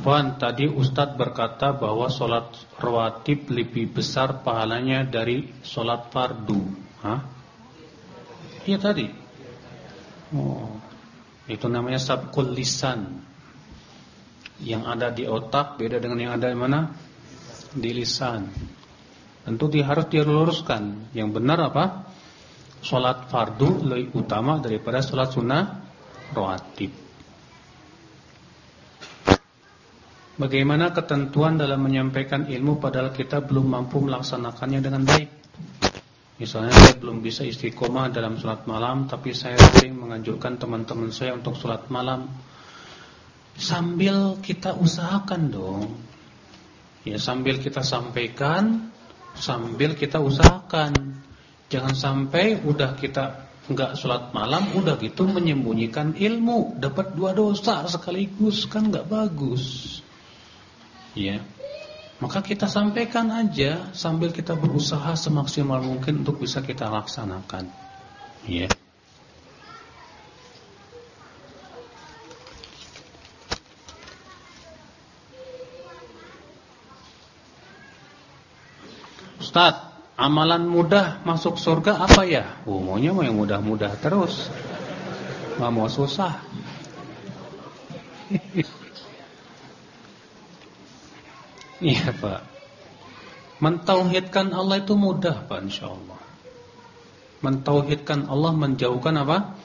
Afwan, tadi Ustadz berkata bahwa sholat rawatib lebih besar pahalanya dari sholat fardu. Hah? Iya tadi. Oh, itu namanya sabkul lisan. Yang ada di otak beda dengan yang ada di mana? Di lisan. Tentu dia harus diluruskan. Yang benar apa? Sholat fardu lebih utama daripada sholat sunnah rawatib. Bagaimana ketentuan dalam menyampaikan ilmu padahal kita belum mampu melaksanakannya dengan baik? Misalnya saya belum bisa istiqomah dalam sholat malam Tapi saya sering menganjurkan teman-teman saya untuk sholat malam. Sambil kita usahakan dong. Ya sambil kita sampaikan Sambil kita usahakan. Jangan sampai udah kita nggak sholat malam Udah gitu menyembunyikan ilmu. Dapat dua dosa sekaligus Kan nggak bagus ya maka kita sampaikan aja sambil kita berusaha semaksimal mungkin untuk bisa kita laksanakan ya Ustaz, amalan mudah masuk surga apa ya? Oh, maunya mau yang mudah-mudah terus. Nggak mau susah. Iya Pak. Mentauhidkan Allah itu mudah Pak Insya Allah Mentauhidkan Allah menjauhkan apa?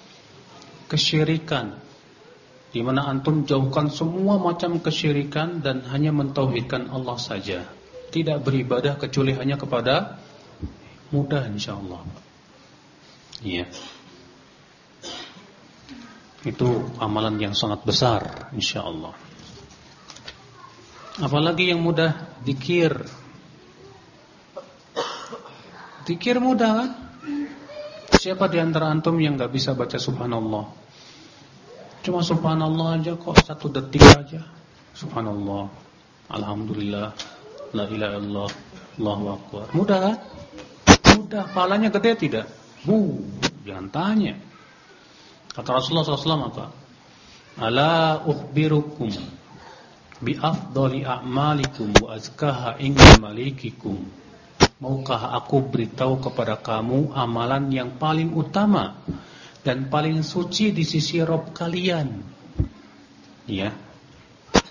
Kesyirikan. Di mana antum jauhkan semua macam kesyirikan Dan hanya mentauhidkan Allah saja. Tidak beribadah kecuali hanya kepada Mudah insya Allah Iya. Itu amalan yang sangat besar insya Allah Apalagi yang mudah dikir. Dikir mudah kan? Siapa di antara antum yang nggak bisa baca subhanallah? Cuma subhanallah aja kok satu detik aja. Subhanallah. Alhamdulillah. La ilaha illallah. Allahu akbar. Mudah kan? Mudah. Palanya gede tidak? Bu, jangan tanya. Kata Rasulullah SAW apa? Ala ukhbirukum bi afdali a'malikum wa azkaha inda malikikum Maukah aku beritahu kepada kamu amalan yang paling utama dan paling suci di sisi Rob kalian? Ya.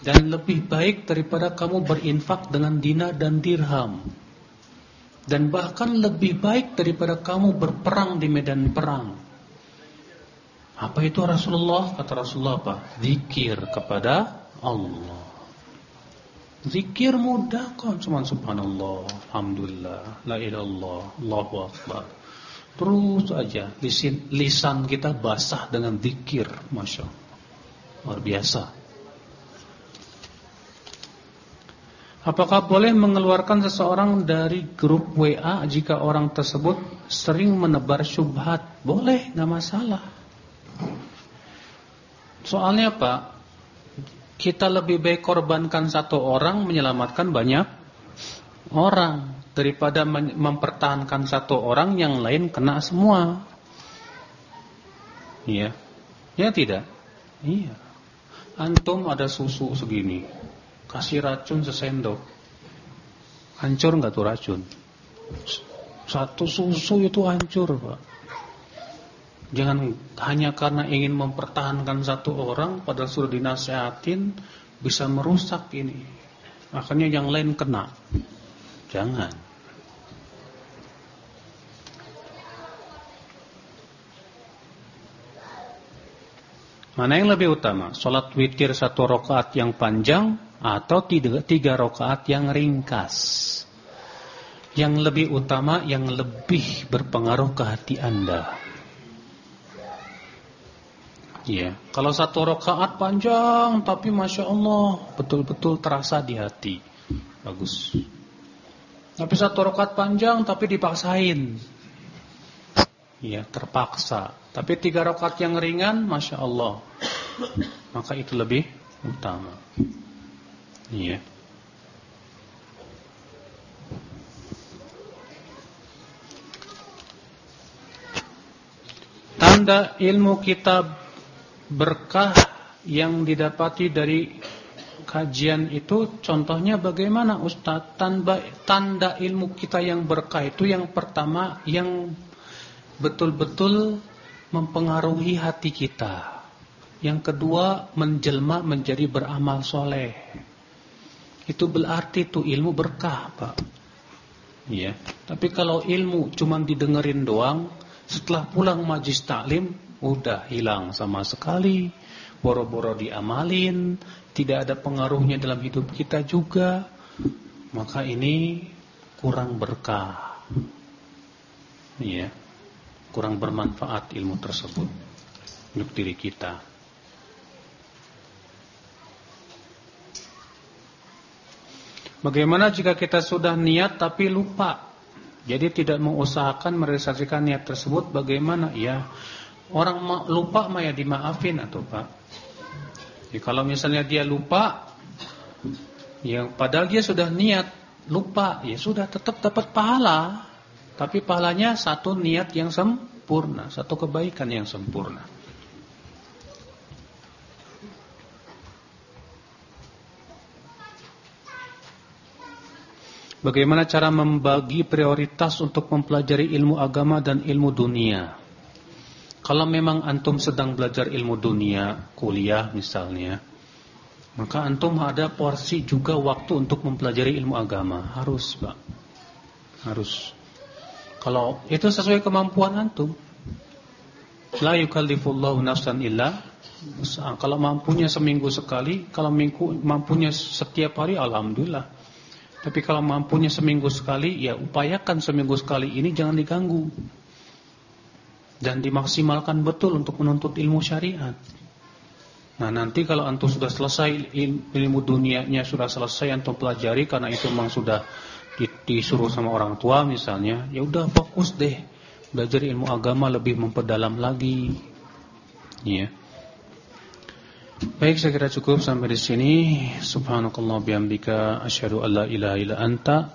Dan lebih baik daripada kamu berinfak dengan dinar dan dirham. Dan bahkan lebih baik daripada kamu berperang di medan perang. Apa itu Rasulullah? Kata Rasulullah apa? Zikir kepada Allah. Zikir mudah kok cuma subhanallah, alhamdulillah, la ilallah, Allahu akbar. Terus aja lisan, lisan kita basah dengan zikir, Masya Allah. Luar biasa. Apakah boleh mengeluarkan seseorang dari grup WA jika orang tersebut sering menebar syubhat? Boleh, nggak masalah. Soalnya Pak, kita lebih baik korbankan satu orang menyelamatkan banyak orang daripada mempertahankan satu orang yang lain kena semua. Iya. Ya tidak? Iya. Antum ada susu segini. Kasih racun sesendok. Hancur enggak tuh racun? Satu susu itu hancur, Pak. Jangan hanya karena ingin mempertahankan satu orang padahal sudah dinasehatin bisa merusak ini. Akhirnya yang lain kena. Jangan. Mana yang lebih utama? Salat witir satu rakaat yang panjang atau tiga, tiga rakaat yang ringkas? Yang lebih utama, yang lebih berpengaruh ke hati anda. Ya, kalau satu rakaat panjang tapi masya Allah betul-betul terasa di hati, bagus. Tapi satu rakaat panjang tapi dipaksain, ya terpaksa. Tapi tiga rakaat yang ringan, masya Allah, maka itu lebih utama. Iya. Tanda ilmu kitab berkah yang didapati dari kajian itu contohnya bagaimana Ustaz tanda, tanda ilmu kita yang berkah itu yang pertama yang betul-betul mempengaruhi hati kita. Yang kedua menjelma menjadi beramal soleh. Itu berarti itu ilmu berkah Pak. Ya tapi kalau ilmu cuma didengerin doang setelah pulang majlis taklim udah hilang sama sekali, boro-boro diamalin, tidak ada pengaruhnya dalam hidup kita juga, maka ini kurang berkah. Ya. Kurang bermanfaat ilmu tersebut untuk diri kita. Bagaimana jika kita sudah niat tapi lupa? Jadi tidak mengusahakan merealisasikan niat tersebut bagaimana? Ya, Orang lupa mah ya dimaafin atau Pak. Ya, kalau misalnya dia lupa ya padahal dia sudah niat lupa, ya sudah tetap dapat pahala. Tapi pahalanya satu niat yang sempurna, satu kebaikan yang sempurna. Bagaimana cara membagi prioritas untuk mempelajari ilmu agama dan ilmu dunia? Kalau memang antum sedang belajar ilmu dunia, kuliah misalnya, maka antum ada porsi juga waktu untuk mempelajari ilmu agama. Harus, Pak. Harus. Kalau itu sesuai kemampuan antum. La yukallifullahu nafsan illa kalau mampunya seminggu sekali, kalau minggu mampunya setiap hari alhamdulillah. Tapi kalau mampunya seminggu sekali, ya upayakan seminggu sekali ini jangan diganggu dan dimaksimalkan betul untuk menuntut ilmu syariat. Nah nanti kalau antum sudah selesai ilmu dunianya sudah selesai antum pelajari karena itu memang sudah disuruh sama orang tua misalnya, ya udah fokus deh belajar ilmu agama lebih memperdalam lagi. Ya. Baik saya kira cukup sampai di sini. Subhanakallah bihamdika asyhadu alla ilaha illa anta